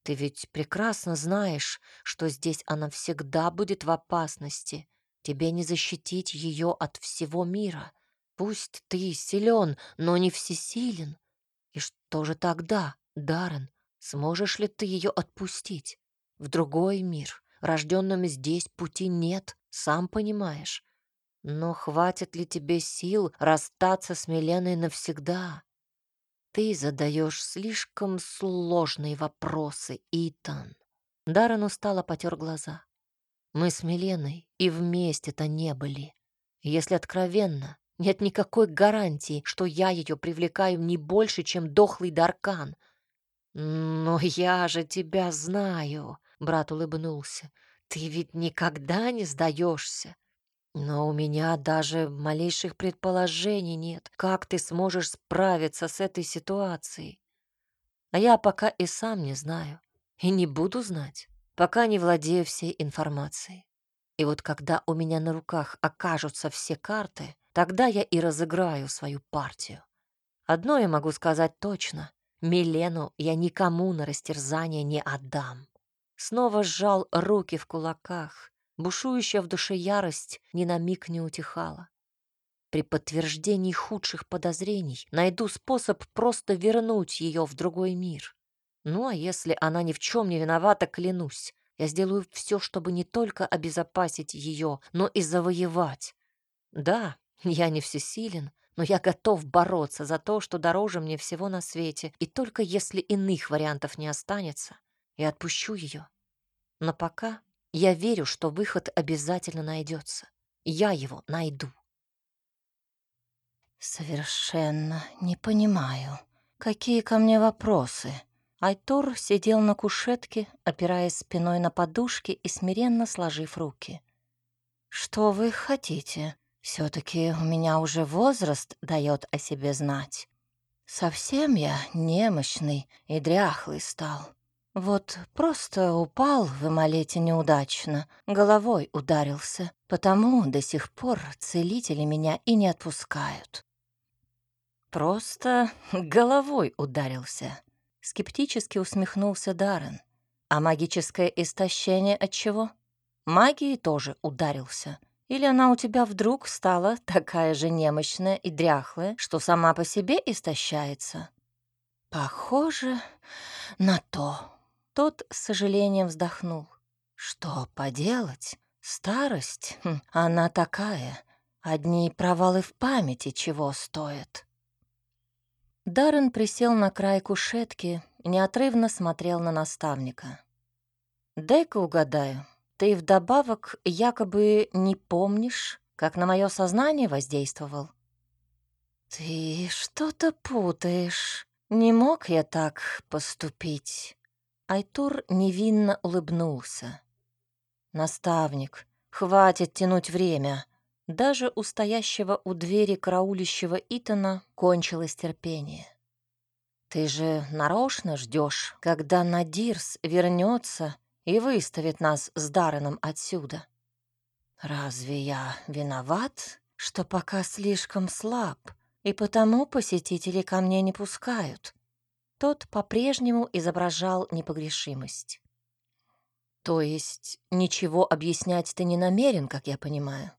Ты ведь прекрасно знаешь, что здесь она всегда будет в опасности. Тебе не защитить ее от всего мира. Пусть ты силен, но не всесилен. И что же тогда, Даррен? Сможешь ли ты ее отпустить? В другой мир, рожденном здесь, пути нет, сам понимаешь. Но хватит ли тебе сил расстаться с Миленой навсегда? Ты задаешь слишком сложные вопросы, Итан. Даррен устало потер глаза. Мы с Миленой и вместе-то не были. Если откровенно, нет никакой гарантии, что я ее привлекаю не больше, чем дохлый Даркан. Но я же тебя знаю, брат улыбнулся. Ты ведь никогда не сдаешься. Но у меня даже малейших предположений нет, как ты сможешь справиться с этой ситуацией. А я пока и сам не знаю, и не буду знать, пока не владею всей информацией. И вот когда у меня на руках окажутся все карты, тогда я и разыграю свою партию. Одно я могу сказать точно. Милену я никому на растерзание не отдам. Снова сжал руки в кулаках, Бушующая в душе ярость ни на миг не утихала. При подтверждении худших подозрений найду способ просто вернуть ее в другой мир. Ну а если она ни в чем не виновата, клянусь, я сделаю все, чтобы не только обезопасить ее, но и завоевать. Да, я не всесилен, но я готов бороться за то, что дороже мне всего на свете, и только если иных вариантов не останется, я отпущу ее. Но пока я верю, что выход обязательно найдется. Я его найду. Совершенно не понимаю, какие ко мне вопросы. Айтор сидел на кушетке, опираясь спиной на подушки и смиренно сложив руки. Что вы хотите? Все таки у меня уже возраст дает о себе знать. Совсем я немощный и дряхлый стал. Вот просто упал в Эмалете неудачно, головой ударился, потому до сих пор целители меня и не отпускают. Просто [LAUGHS] головой ударился. Скептически усмехнулся Даррен. А магическое истощение от чего? Магией тоже ударился. Или она у тебя вдруг стала такая же немощная и дряхлая, что сама по себе истощается? Похоже на то. Тот с сожалением вздохнул. Что поделать? Старость, хм, она такая. Одни провалы в памяти чего стоят. Даррен присел на край кушетки и неотрывно смотрел на наставника. «Дай-ка угадаю, ты вдобавок якобы не помнишь, как на мое сознание воздействовал?» «Ты что-то путаешь. Не мог я так поступить?» Айтур невинно улыбнулся. «Наставник, хватит тянуть время!» Даже у стоящего у двери караулищего Итана кончилось терпение. «Ты же нарочно ждешь, когда Надирс вернется и выставит нас с Дарреном отсюда?» «Разве я виноват, что пока слишком слаб, и потому посетители ко мне не пускают?» Тот по-прежнему изображал непогрешимость. «То есть ничего объяснять ты не намерен, как я понимаю?»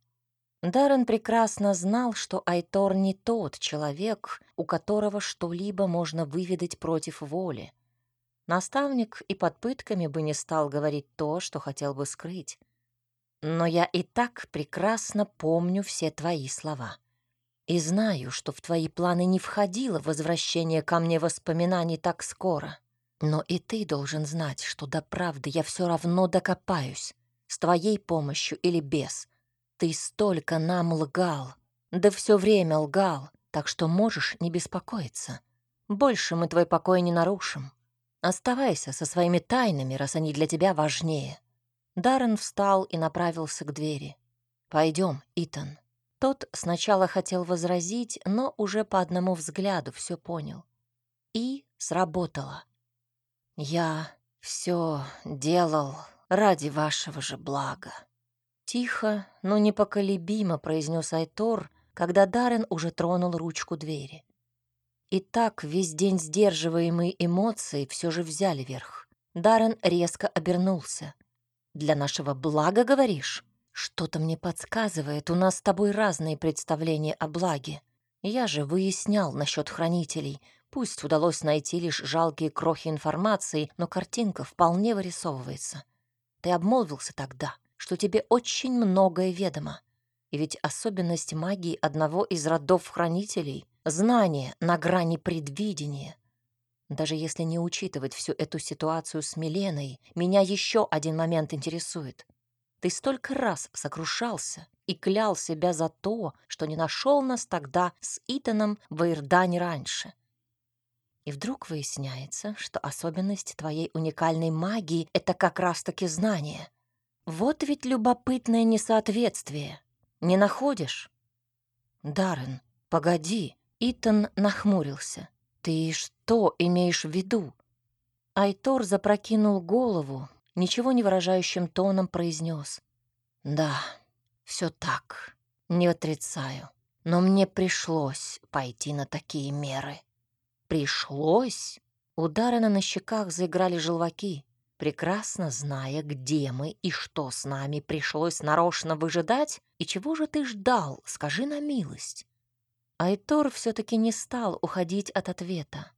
Даррен прекрасно знал, что Айтор не тот человек, у которого что-либо можно выведать против воли. Наставник и под пытками бы не стал говорить то, что хотел бы скрыть. Но я и так прекрасно помню все твои слова. И знаю, что в твои планы не входило возвращение ко мне воспоминаний так скоро. Но и ты должен знать, что до правды я все равно докопаюсь, с твоей помощью или без. Ты столько нам лгал, да все время лгал, так что можешь не беспокоиться. Больше мы твой покой не нарушим. Оставайся со своими тайнами, раз они для тебя важнее». Даррен встал и направился к двери. Пойдем, Итан». Тот сначала хотел возразить, но уже по одному взгляду все понял. И сработало. «Я все делал ради вашего же блага». Тихо, но непоколебимо произнес Айтор, когда Даррен уже тронул ручку двери. И так весь день сдерживаемые эмоции все же взяли верх. Даррен резко обернулся. «Для нашего блага, говоришь?» Что-то мне подсказывает, у нас с тобой разные представления о благе. Я же выяснял насчет хранителей. Пусть удалось найти лишь жалкие крохи информации, но картинка вполне вырисовывается. Ты обмолвился тогда, что тебе очень многое ведомо. И ведь особенность магии одного из родов хранителей — знание на грани предвидения. Даже если не учитывать всю эту ситуацию с Миленой, меня еще один момент интересует. Ты столько раз сокрушался и клял себя за то, что не нашел нас тогда с Итаном в Ирдане раньше. И вдруг выясняется, что особенность твоей уникальной магии — это как раз-таки знание. Вот ведь любопытное несоответствие. Не находишь? Даррен, погоди. Итан нахмурился. Ты что имеешь в виду? Айтор запрокинул голову, ничего не выражающим тоном произнес. «Да, все так, не отрицаю, но мне пришлось пойти на такие меры». «Пришлось?» Удары на щеках заиграли желваки, прекрасно зная, где мы и что с нами пришлось нарочно выжидать, и чего же ты ждал, скажи на милость. Айтор все-таки не стал уходить от ответа.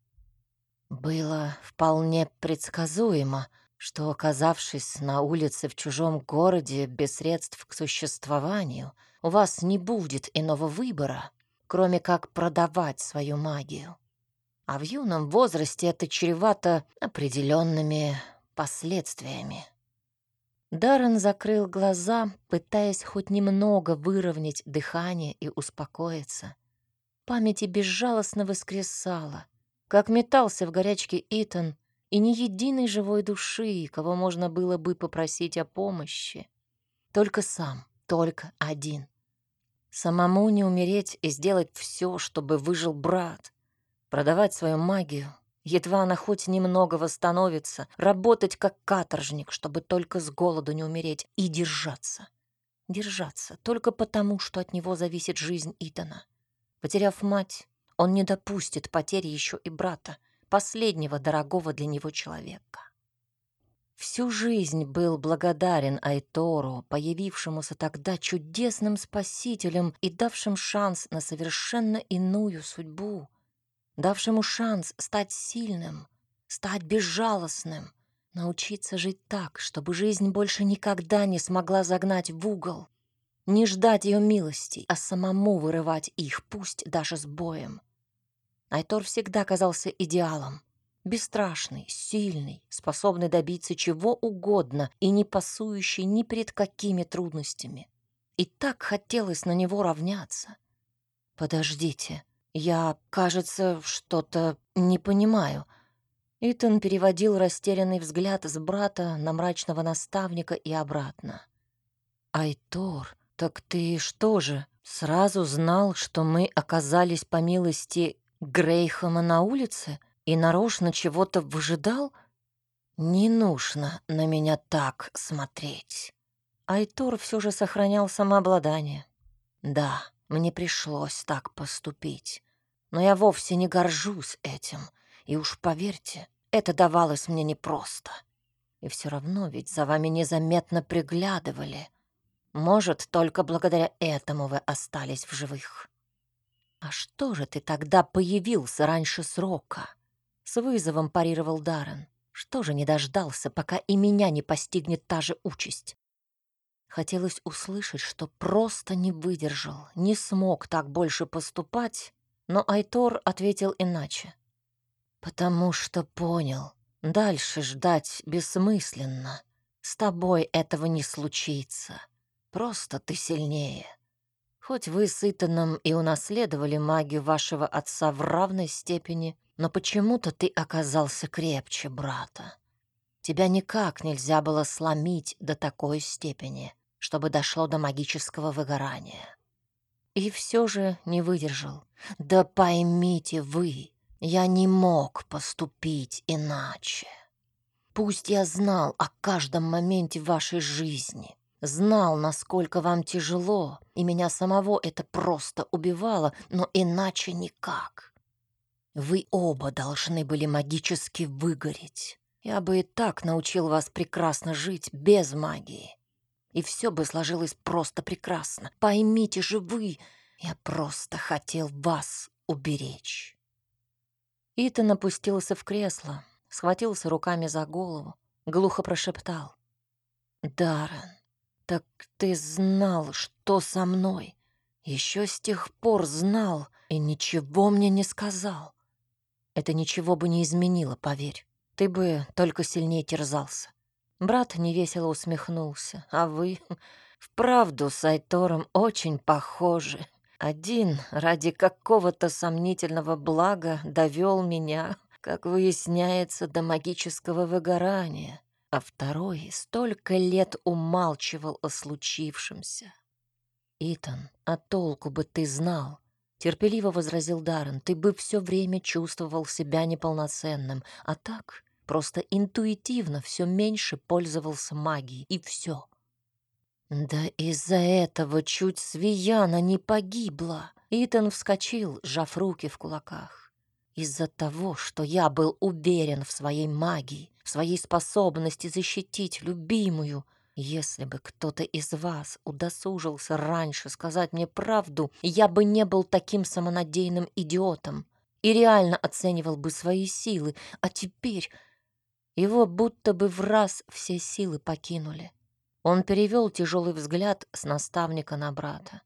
Было вполне предсказуемо, что, оказавшись на улице в чужом городе без средств к существованию, у вас не будет иного выбора, кроме как продавать свою магию. А в юном возрасте это чревато определенными последствиями. Даррен закрыл глаза, пытаясь хоть немного выровнять дыхание и успокоиться. Памяти безжалостно воскресала, как метался в горячке Итан, и ни единой живой души, кого можно было бы попросить о помощи. Только сам, только один. Самому не умереть и сделать все, чтобы выжил брат. Продавать свою магию, едва она хоть немного восстановится, работать как каторжник, чтобы только с голоду не умереть, и держаться. Держаться только потому, что от него зависит жизнь Итана. Потеряв мать, он не допустит потери еще и брата последнего дорогого для него человека. Всю жизнь был благодарен Айтору, появившемуся тогда чудесным спасителем и давшим шанс на совершенно иную судьбу, давшему шанс стать сильным, стать безжалостным, научиться жить так, чтобы жизнь больше никогда не смогла загнать в угол, не ждать ее милости, а самому вырывать их, пусть даже с боем. Айтор всегда казался идеалом. Бесстрашный, сильный, способный добиться чего угодно и не пасующий ни перед какими трудностями. И так хотелось на него равняться. «Подождите, я, кажется, что-то не понимаю». Итан переводил растерянный взгляд с брата на мрачного наставника и обратно. «Айтор, так ты что же, сразу знал, что мы оказались по милости Грейхама на улице и нарочно чего-то выжидал? Не нужно на меня так смотреть. Айтор все же сохранял самообладание. Да, мне пришлось так поступить, но я вовсе не горжусь этим, и уж поверьте, это давалось мне непросто. И все равно ведь за вами незаметно приглядывали. Может, только благодаря этому вы остались в живых. «А что же ты тогда появился раньше срока?» С вызовом парировал Даррен. «Что же не дождался, пока и меня не постигнет та же участь?» Хотелось услышать, что просто не выдержал, не смог так больше поступать, но Айтор ответил иначе. «Потому что понял, дальше ждать бессмысленно. С тобой этого не случится. Просто ты сильнее. Хоть вы с Итаном и унаследовали магию вашего отца в равной степени, но почему-то ты оказался крепче брата. Тебя никак нельзя было сломить до такой степени, чтобы дошло до магического выгорания. И все же не выдержал. Да поймите вы, я не мог поступить иначе. Пусть я знал о каждом моменте вашей жизни, знал, насколько вам тяжело, и меня самого это просто убивало, но иначе никак. Вы оба должны были магически выгореть. Я бы и так научил вас прекрасно жить без магии. И все бы сложилось просто прекрасно. Поймите же вы, я просто хотел вас уберечь. Итан опустился в кресло, схватился руками за голову, глухо прошептал. «Даррен, так ты знал, что со мной. Еще с тех пор знал и ничего мне не сказал. Это ничего бы не изменило, поверь. Ты бы только сильнее терзался. Брат невесело усмехнулся. А вы, [LAUGHS] вправду, с Айтором очень похожи. Один ради какого-то сомнительного блага довел меня, как выясняется, до магического выгорания, а второй столько лет умалчивал о случившемся. «Итан, а толку бы ты знал?» — терпеливо возразил Даррен. «Ты бы все время чувствовал себя неполноценным, а так просто интуитивно все меньше пользовался магией, и все. Да из-за этого чуть Свияна не погибла. Итан вскочил, сжав руки в кулаках. Из-за того, что я был уверен в своей магии, в своей способности защитить любимую. Если бы кто-то из вас удосужился раньше сказать мне правду, я бы не был таким самонадеянным идиотом и реально оценивал бы свои силы, а теперь его будто бы в раз все силы покинули. Он перевел тяжелый взгляд с наставника на брата.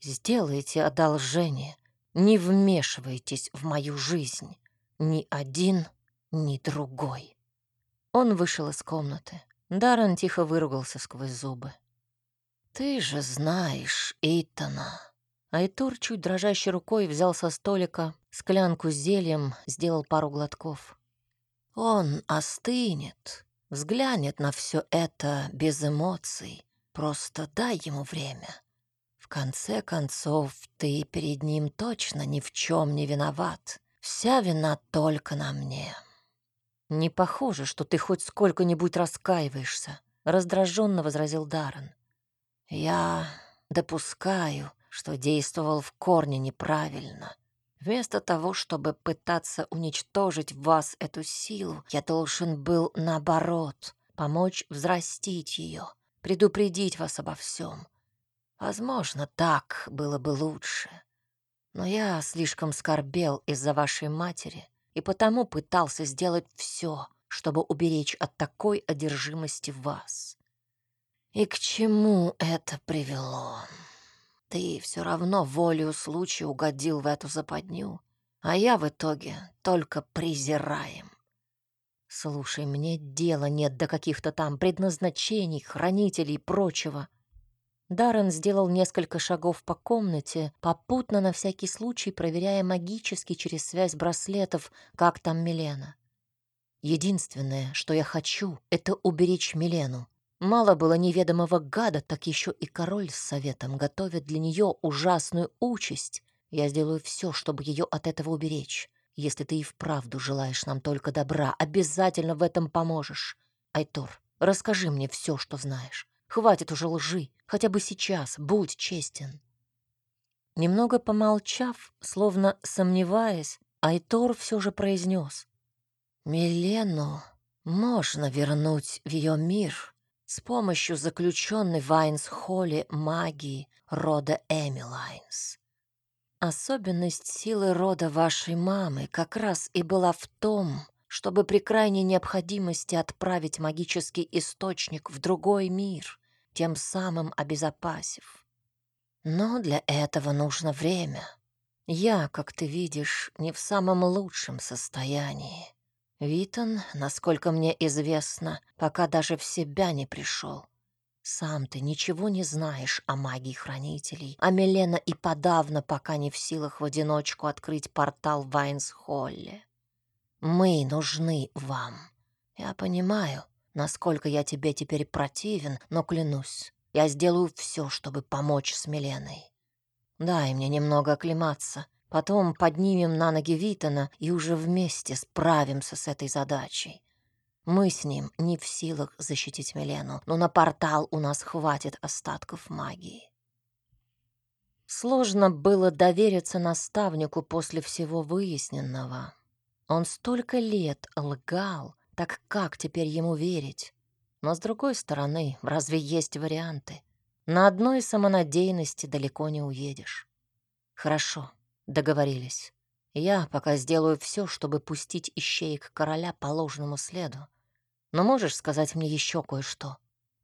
«Сделайте одолжение, не вмешивайтесь в мою жизнь, ни один, ни другой». Он вышел из комнаты. Даррен тихо выругался сквозь зубы. «Ты же знаешь Итана». Айтур чуть дрожащей рукой взял со столика склянку с зельем, сделал пару глотков. «Он остынет, взглянет на все это без эмоций. Просто дай ему время. Конце концов, ты перед ним точно ни в чем не виноват. Вся вина только на мне. Не похоже, что ты хоть сколько-нибудь раскаиваешься, раздраженно возразил Даррен. Я допускаю, что действовал в корне неправильно. Вместо того, чтобы пытаться уничтожить в вас эту силу, я должен был, наоборот, помочь взрастить ее, предупредить вас обо всем. Возможно, так было бы лучше. Но я слишком скорбел из-за вашей матери и потому пытался сделать все, чтобы уберечь от такой одержимости вас. И к чему это привело? Ты все равно волею случая угодил в эту западню, а я в итоге только презираем. Слушай, мне дела нет до каких-то там предназначений, хранителей и прочего. Даррен сделал несколько шагов по комнате, попутно на всякий случай проверяя магически через связь браслетов, как там Милена. Единственное, что я хочу, это уберечь Милену. Мало было неведомого гада, так еще и король с советом готовят для нее ужасную участь. Я сделаю все, чтобы ее от этого уберечь. Если ты и вправду желаешь нам только добра, обязательно в этом поможешь. Айтор, расскажи мне все, что знаешь. Хватит уже лжи, хотя бы сейчас, будь честен. Немного помолчав, словно сомневаясь, Айтор все же произнес. «Милену можно вернуть в ее мир, с помощью заключенной в Айнс-Холле магии рода Эмилайнс. Особенность силы рода вашей мамы как раз и была в том, чтобы при крайней необходимости отправить магический источник в другой мир, тем самым обезопасив. Но для этого нужно время. Я, как ты видишь, не в самом лучшем состоянии. Витон, насколько мне известно, пока даже в себя не пришел. Сам ты ничего не знаешь о магии хранителей, а Милена и подавно пока не в силах в одиночку открыть портал в Вайнс-Холле. Мы нужны вам. Я понимаю, насколько я тебе теперь противен, но клянусь, я сделаю все, чтобы помочь с Миленой. Дай мне немного оклематься, потом поднимем на ноги Витана и уже вместе справимся с этой задачей. Мы с ним не в силах защитить Милену, но на портал у нас хватит остатков магии. Сложно было довериться наставнику после всего выясненного. Он столько лет лгал, так как теперь ему верить? Но с другой стороны, разве есть варианты? На одной самонадеянности далеко не уедешь. Хорошо, договорились. Я пока сделаю все, чтобы пустить ищеек короля по ложному следу. Но можешь сказать мне еще кое-что?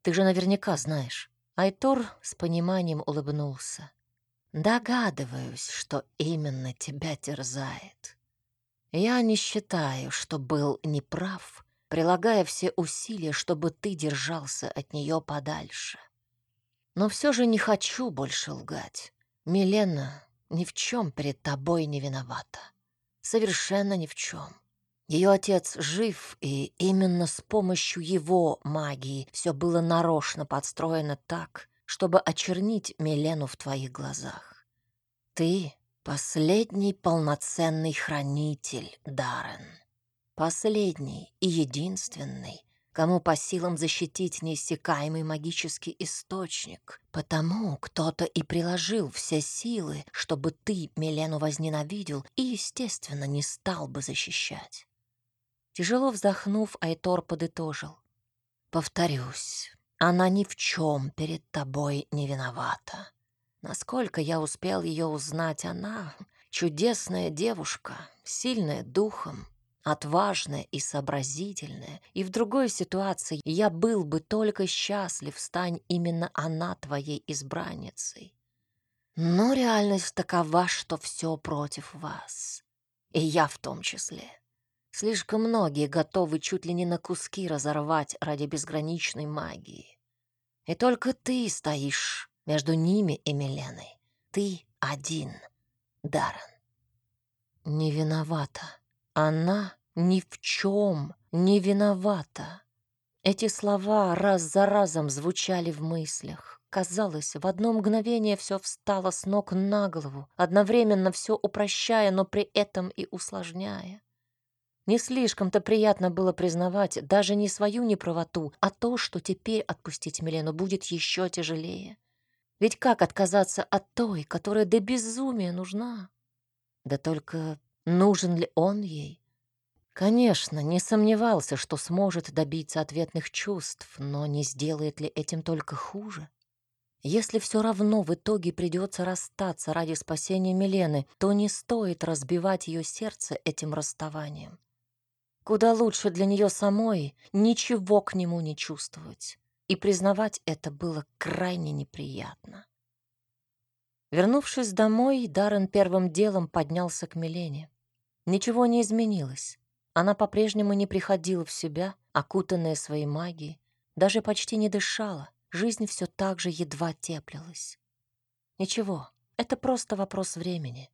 Ты же наверняка знаешь». Айтор с пониманием улыбнулся. «Догадываюсь, что именно тебя терзает. Я не считаю, что был неправ, прилагая все усилия, чтобы ты держался от нее подальше. Но все же не хочу больше лгать. Милена ни в чем перед тобой не виновата. Совершенно ни в чем. Ее отец жив, и именно с помощью его магии все было нарочно подстроено так, чтобы очернить Милену в твоих глазах. Ты — последний полноценный хранитель, Даррен. Последний и единственный, кому по силам защитить неиссякаемый магический источник. Потому кто-то и приложил все силы, чтобы ты Милену возненавидел и, естественно, не стал бы защищать. Тяжело вздохнув, Айтор подытожил. «Повторюсь, она ни в чем перед тобой не виновата. Насколько я успел ее узнать, она чудесная девушка, сильная духом, отважная и сообразительная, и в другой ситуации я был бы только счастлив, стань именно она твоей избранницей. Но реальность такова, что все против вас, и я в том числе. Слишком многие готовы чуть ли не на куски разорвать ради безграничной магии. И только ты стоишь между ними и Миленой. Ты один, Даррен. Не виновата. Она ни в чем не виновата. Эти слова раз за разом звучали в мыслях. Казалось, в одно мгновение все встало с ног на голову, одновременно все упрощая, но при этом и усложняя. Не слишком-то приятно было признавать даже не свою неправоту, а то, что теперь отпустить Милену будет еще тяжелее. Ведь как отказаться от той, которая до безумия нужна? Да только нужен ли он ей? Конечно, не сомневался, что сможет добиться ответных чувств, но не сделает ли этим только хуже? Если все равно в итоге придется расстаться ради спасения Милены, то не стоит разбивать ее сердце этим расставанием. Куда лучше для нее самой ничего к нему не чувствовать. И признавать это было крайне неприятно. Вернувшись домой, Даррен первым делом поднялся к Милене. Ничего не изменилось. Она по-прежнему не приходила в себя, окутанная своей магией, даже почти не дышала. Жизнь все так же едва теплилась. Ничего, это просто вопрос времени.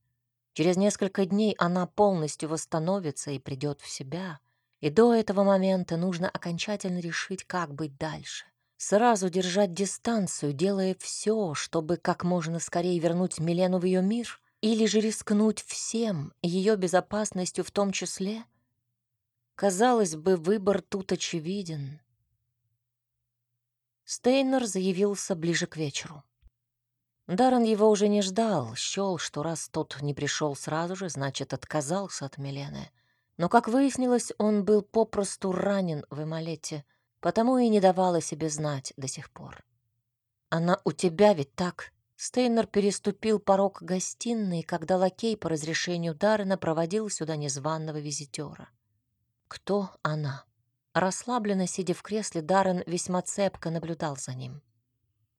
Через несколько дней она полностью восстановится и придет в себя. И до этого момента нужно окончательно решить, как быть дальше. Сразу держать дистанцию, делая все, чтобы как можно скорее вернуть Милену в ее мир, или же рискнуть всем, ее безопасностью в том числе? Казалось бы, выбор тут очевиден. Стейнер заявился ближе к вечеру. Даррен его уже не ждал, счел, что раз тот не пришел сразу же, значит, отказался от Милены. Но, как выяснилось, он был попросту ранен в Эмалете, потому и не давала себе знать до сих пор. «Она у тебя ведь так?» Стейнер переступил порог гостиной, когда лакей по разрешению Даррена проводил сюда незваного визитера. «Кто она?» Расслабленно сидя в кресле, Даррен весьма цепко наблюдал за ним.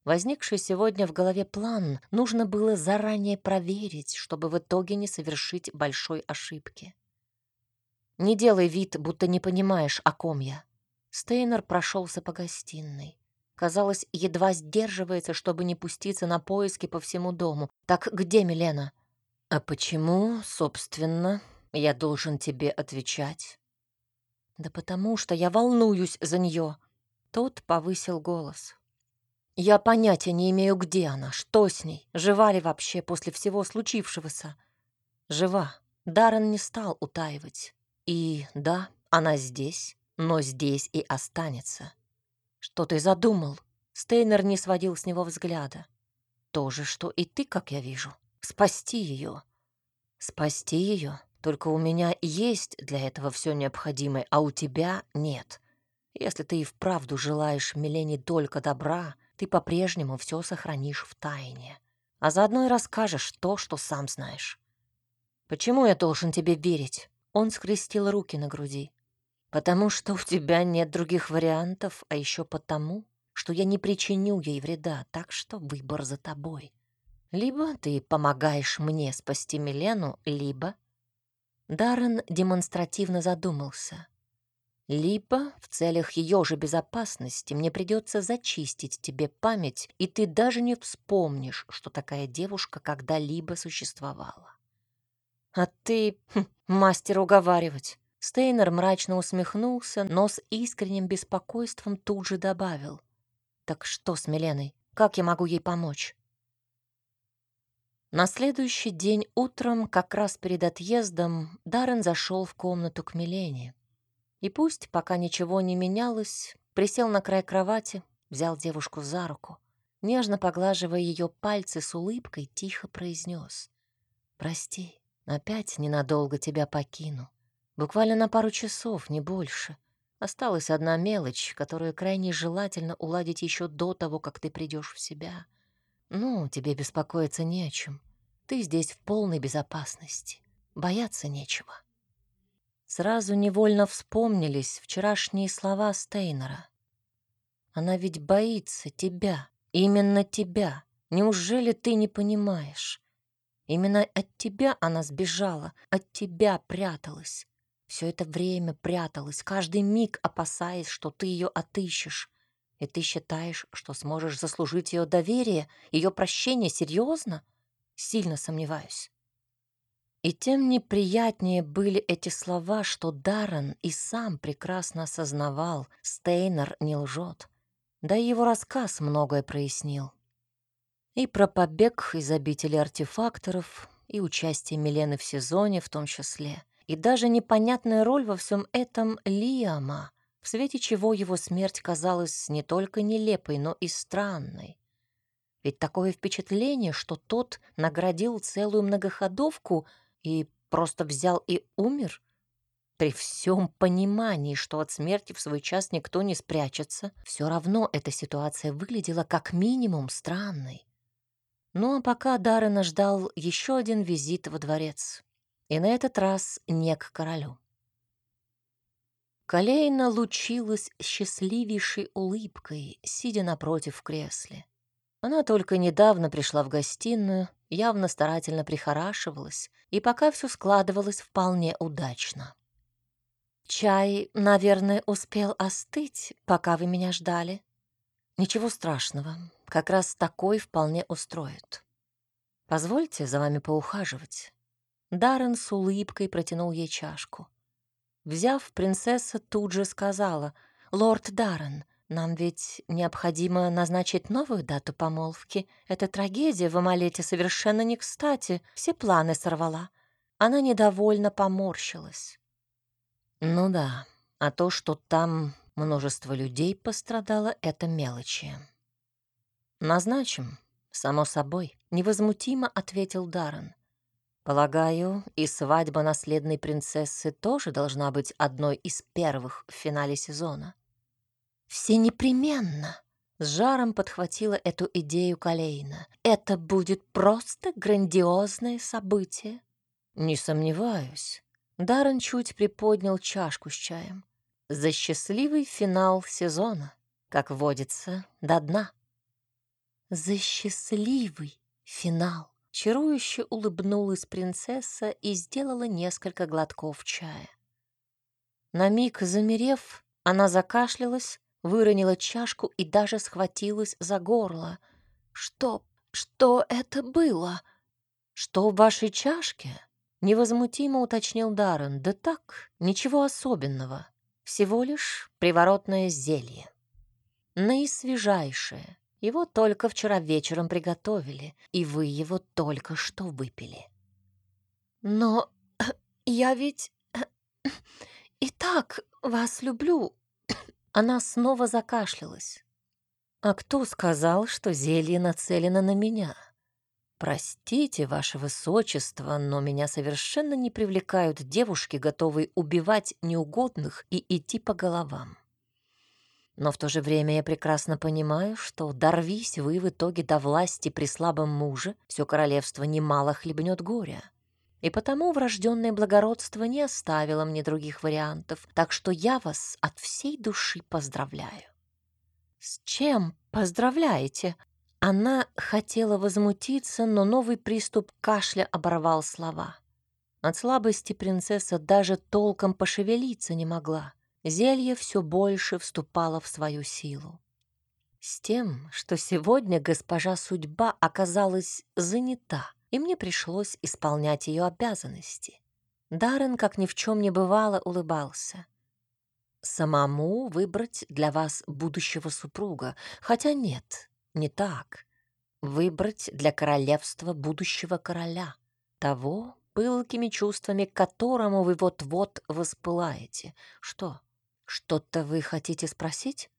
Возникший сегодня в голове план нужно было заранее проверить, чтобы в итоге не совершить большой ошибки. «Не делай вид, будто не понимаешь, о ком я». Стейнер прошелся по гостиной. казалось, едва сдерживается, чтобы не пуститься на поиски по всему дому. Так где Милена? А почему, собственно, я должен тебе отвечать? Да потому что я волнуюсь за нее. Тот повысил голос. Я понятия не имею, где она, что с ней, жива ли вообще после всего случившегося. Жива. Даррен не стал утаивать. И да, она здесь, но здесь и останется. Что ты задумал? Стейнер не сводил с него взгляда. То же, что и ты, как я вижу. Спасти ее. Спасти ее. Только у меня есть для этого все необходимое, а у тебя нет. Если ты и вправду желаешь Милене только добра, ты по-прежнему все сохранишь в тайне. А заодно и расскажешь то, что сам знаешь. Почему я должен тебе верить? Он скрестил руки на груди. Потому что у тебя нет других вариантов, а еще потому, что я не причиню ей вреда, так что выбор за тобой. Либо ты помогаешь мне спасти Милену, либо Даррен демонстративно задумался. Либо в целях ее же безопасности мне придется зачистить тебе память, и ты даже не вспомнишь, что такая девушка когда-либо существовала. А ты хм, мастер уговаривать. Стейнер мрачно усмехнулся, но с искренним беспокойством тут же добавил. «Так что с Миленой? Как я могу ей помочь?» На следующий день утром, как раз перед отъездом, Даррен зашел в комнату к Милене. И пусть пока ничего не менялось, присел на край кровати, взял девушку за руку, нежно поглаживая ее пальцы с улыбкой, тихо произнес. «Прости, опять ненадолго тебя покину. Буквально на пару часов, не больше. Осталась одна мелочь, которую крайне желательно уладить еще до того, как ты придешь в себя». «Ну, тебе беспокоиться не о чем. Ты здесь в полной безопасности. Бояться нечего». Сразу невольно вспомнились вчерашние слова Стейнера. «Она ведь боится тебя, именно тебя. Неужели ты не понимаешь? Именно от тебя она сбежала, от тебя пряталась. Все это время пряталась, каждый миг опасаясь, что ты ее отыщешь. И ты считаешь, что сможешь заслужить ее доверие, ее прощение серьезно? Сильно сомневаюсь. И тем неприятнее были эти слова, что Даррен и сам прекрасно осознавал, Стейнер не лжет. Да и его рассказ многое прояснил. И про побег из обители артефакторов, и участие Милены в сезоне в том числе, и даже непонятная роль во всем этом Лиама — в свете чего его смерть казалась не только нелепой, но и странной. Ведь такое впечатление, что тот наградил целую многоходовку и просто взял и умер. При всем понимании, что от смерти в свой час никто не спрячется, все равно эта ситуация выглядела как минимум странной. Ну а пока Даррена ждал еще один визит во дворец. И на этот раз не к королю. Калейна лучилась счастливейшей улыбкой, сидя напротив в кресле. Она только недавно пришла в гостиную, явно старательно прихорашивалась, и пока все складывалось вполне удачно. «Чай, наверное, успел остыть, пока вы меня ждали?» «Ничего страшного, как раз такой вполне устроит. Позвольте за вами поухаживать». Даррен с улыбкой протянул ей чашку. Взяв, принцесса тут же сказала, «Лорд Даррен, нам ведь необходимо назначить новую дату помолвки. Эта трагедия в Амалете совершенно не кстати, все планы сорвала». Она недовольно поморщилась. «Ну да, а то, что там множество людей пострадало, это мелочи». «Назначим, само собой», — невозмутимо ответил Даррен. Полагаю, и свадьба наследной принцессы тоже должна быть одной из первых в финале сезона. Все непременно. С жаром подхватила эту идею Калейна. Это будет просто грандиозное событие. Не сомневаюсь. Даррен чуть приподнял чашку с чаем. За счастливый финал сезона, как водится, до дна. За счастливый финал. Чарующе улыбнулась принцесса и сделала несколько глотков чая. На миг замерев, она закашлялась, выронила чашку и даже схватилась за горло. «Что... что это было?» «Что в вашей чашке?» — невозмутимо уточнил Даррен. «Да так, ничего особенного. Всего лишь приворотное зелье. Наисвежайшее. Его только вчера вечером приготовили, и вы его только что выпили». «Но [CLEARS THROAT] я ведь [CLEARS THROAT] и так вас люблю». [CLEARS THROAT] Она снова закашлялась. «А кто сказал, что зелье нацелено на меня?» «Простите, ваше высочество, но меня совершенно не привлекают девушки, готовые убивать неугодных и идти по головам. Но в то же время я прекрасно понимаю, что дорвись вы в итоге до власти при слабом муже, все королевство немало хлебнет горя. И потому врожденное благородство не оставило мне других вариантов, так что я вас от всей души поздравляю». «С чем поздравляете?» Она хотела возмутиться, но новый приступ кашля оборвал слова. От слабости принцесса даже толком пошевелиться не могла. Зелье все больше вступало в свою силу. С тем, что сегодня госпожа судьба оказалась занята, и мне пришлось исполнять ее обязанности. Даррен, как ни в чем не бывало, улыбался. «Самому выбрать для вас будущего супруга, хотя нет, не так. Выбрать для королевства будущего короля, того, пылкими чувствами которому вы вот-вот воспылаете. Что, что-то вы хотите спросить?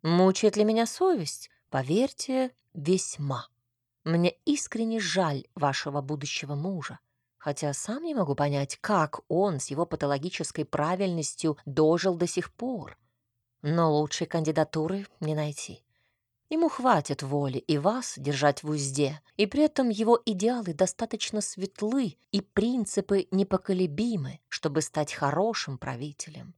Мучает ли меня совесть? Поверьте, весьма. Мне искренне жаль вашего будущего мужа, хотя сам не могу понять, как он с его патологической правильностью дожил до сих пор. Но лучшей кандидатуры не найти. Ему хватит воли и вас держать в узде, и при этом его идеалы достаточно светлы и принципы непоколебимы, чтобы стать хорошим правителем.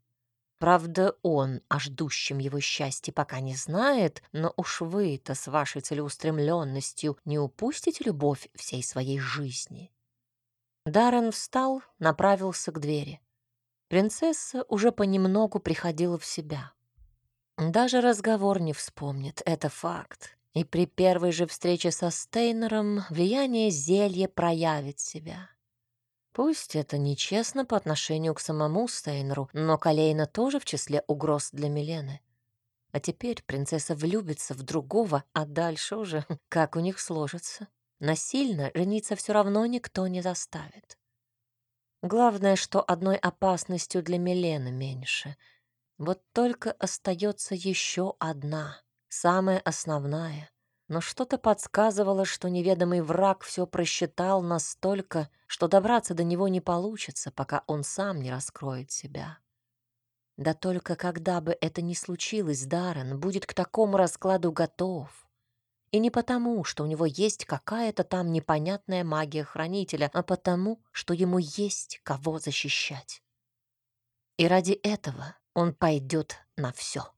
Правда, он о ждущем его счастье пока не знает, но уж вы-то с вашей целеустремленностью не упустите любовь всей своей жизни. Даррен встал, направился к двери. Принцесса уже понемногу приходила в себя. Даже разговор не вспомнит, это факт. И при первой же встрече со Стейнером влияние зелья проявит себя. Пусть это нечестно по отношению к самому Стейнеру, но Калейна тоже в числе угроз для Милены. А теперь принцесса влюбится в другого, а дальше уже [LAUGHS] как у них сложится. Насильно жениться все равно никто не заставит. Главное, что одной опасностью для Милены меньше — вот только остается еще одна, самая основная. Но что-то подсказывало, что неведомый враг все просчитал настолько, что добраться до него не получится, пока он сам не раскроет себя. Да только когда бы это ни случилось, Даррен будет к такому раскладу готов. И не потому, что у него есть какая-то там непонятная магия хранителя, а потому, что ему есть кого защищать. И ради этого он пойдет на все.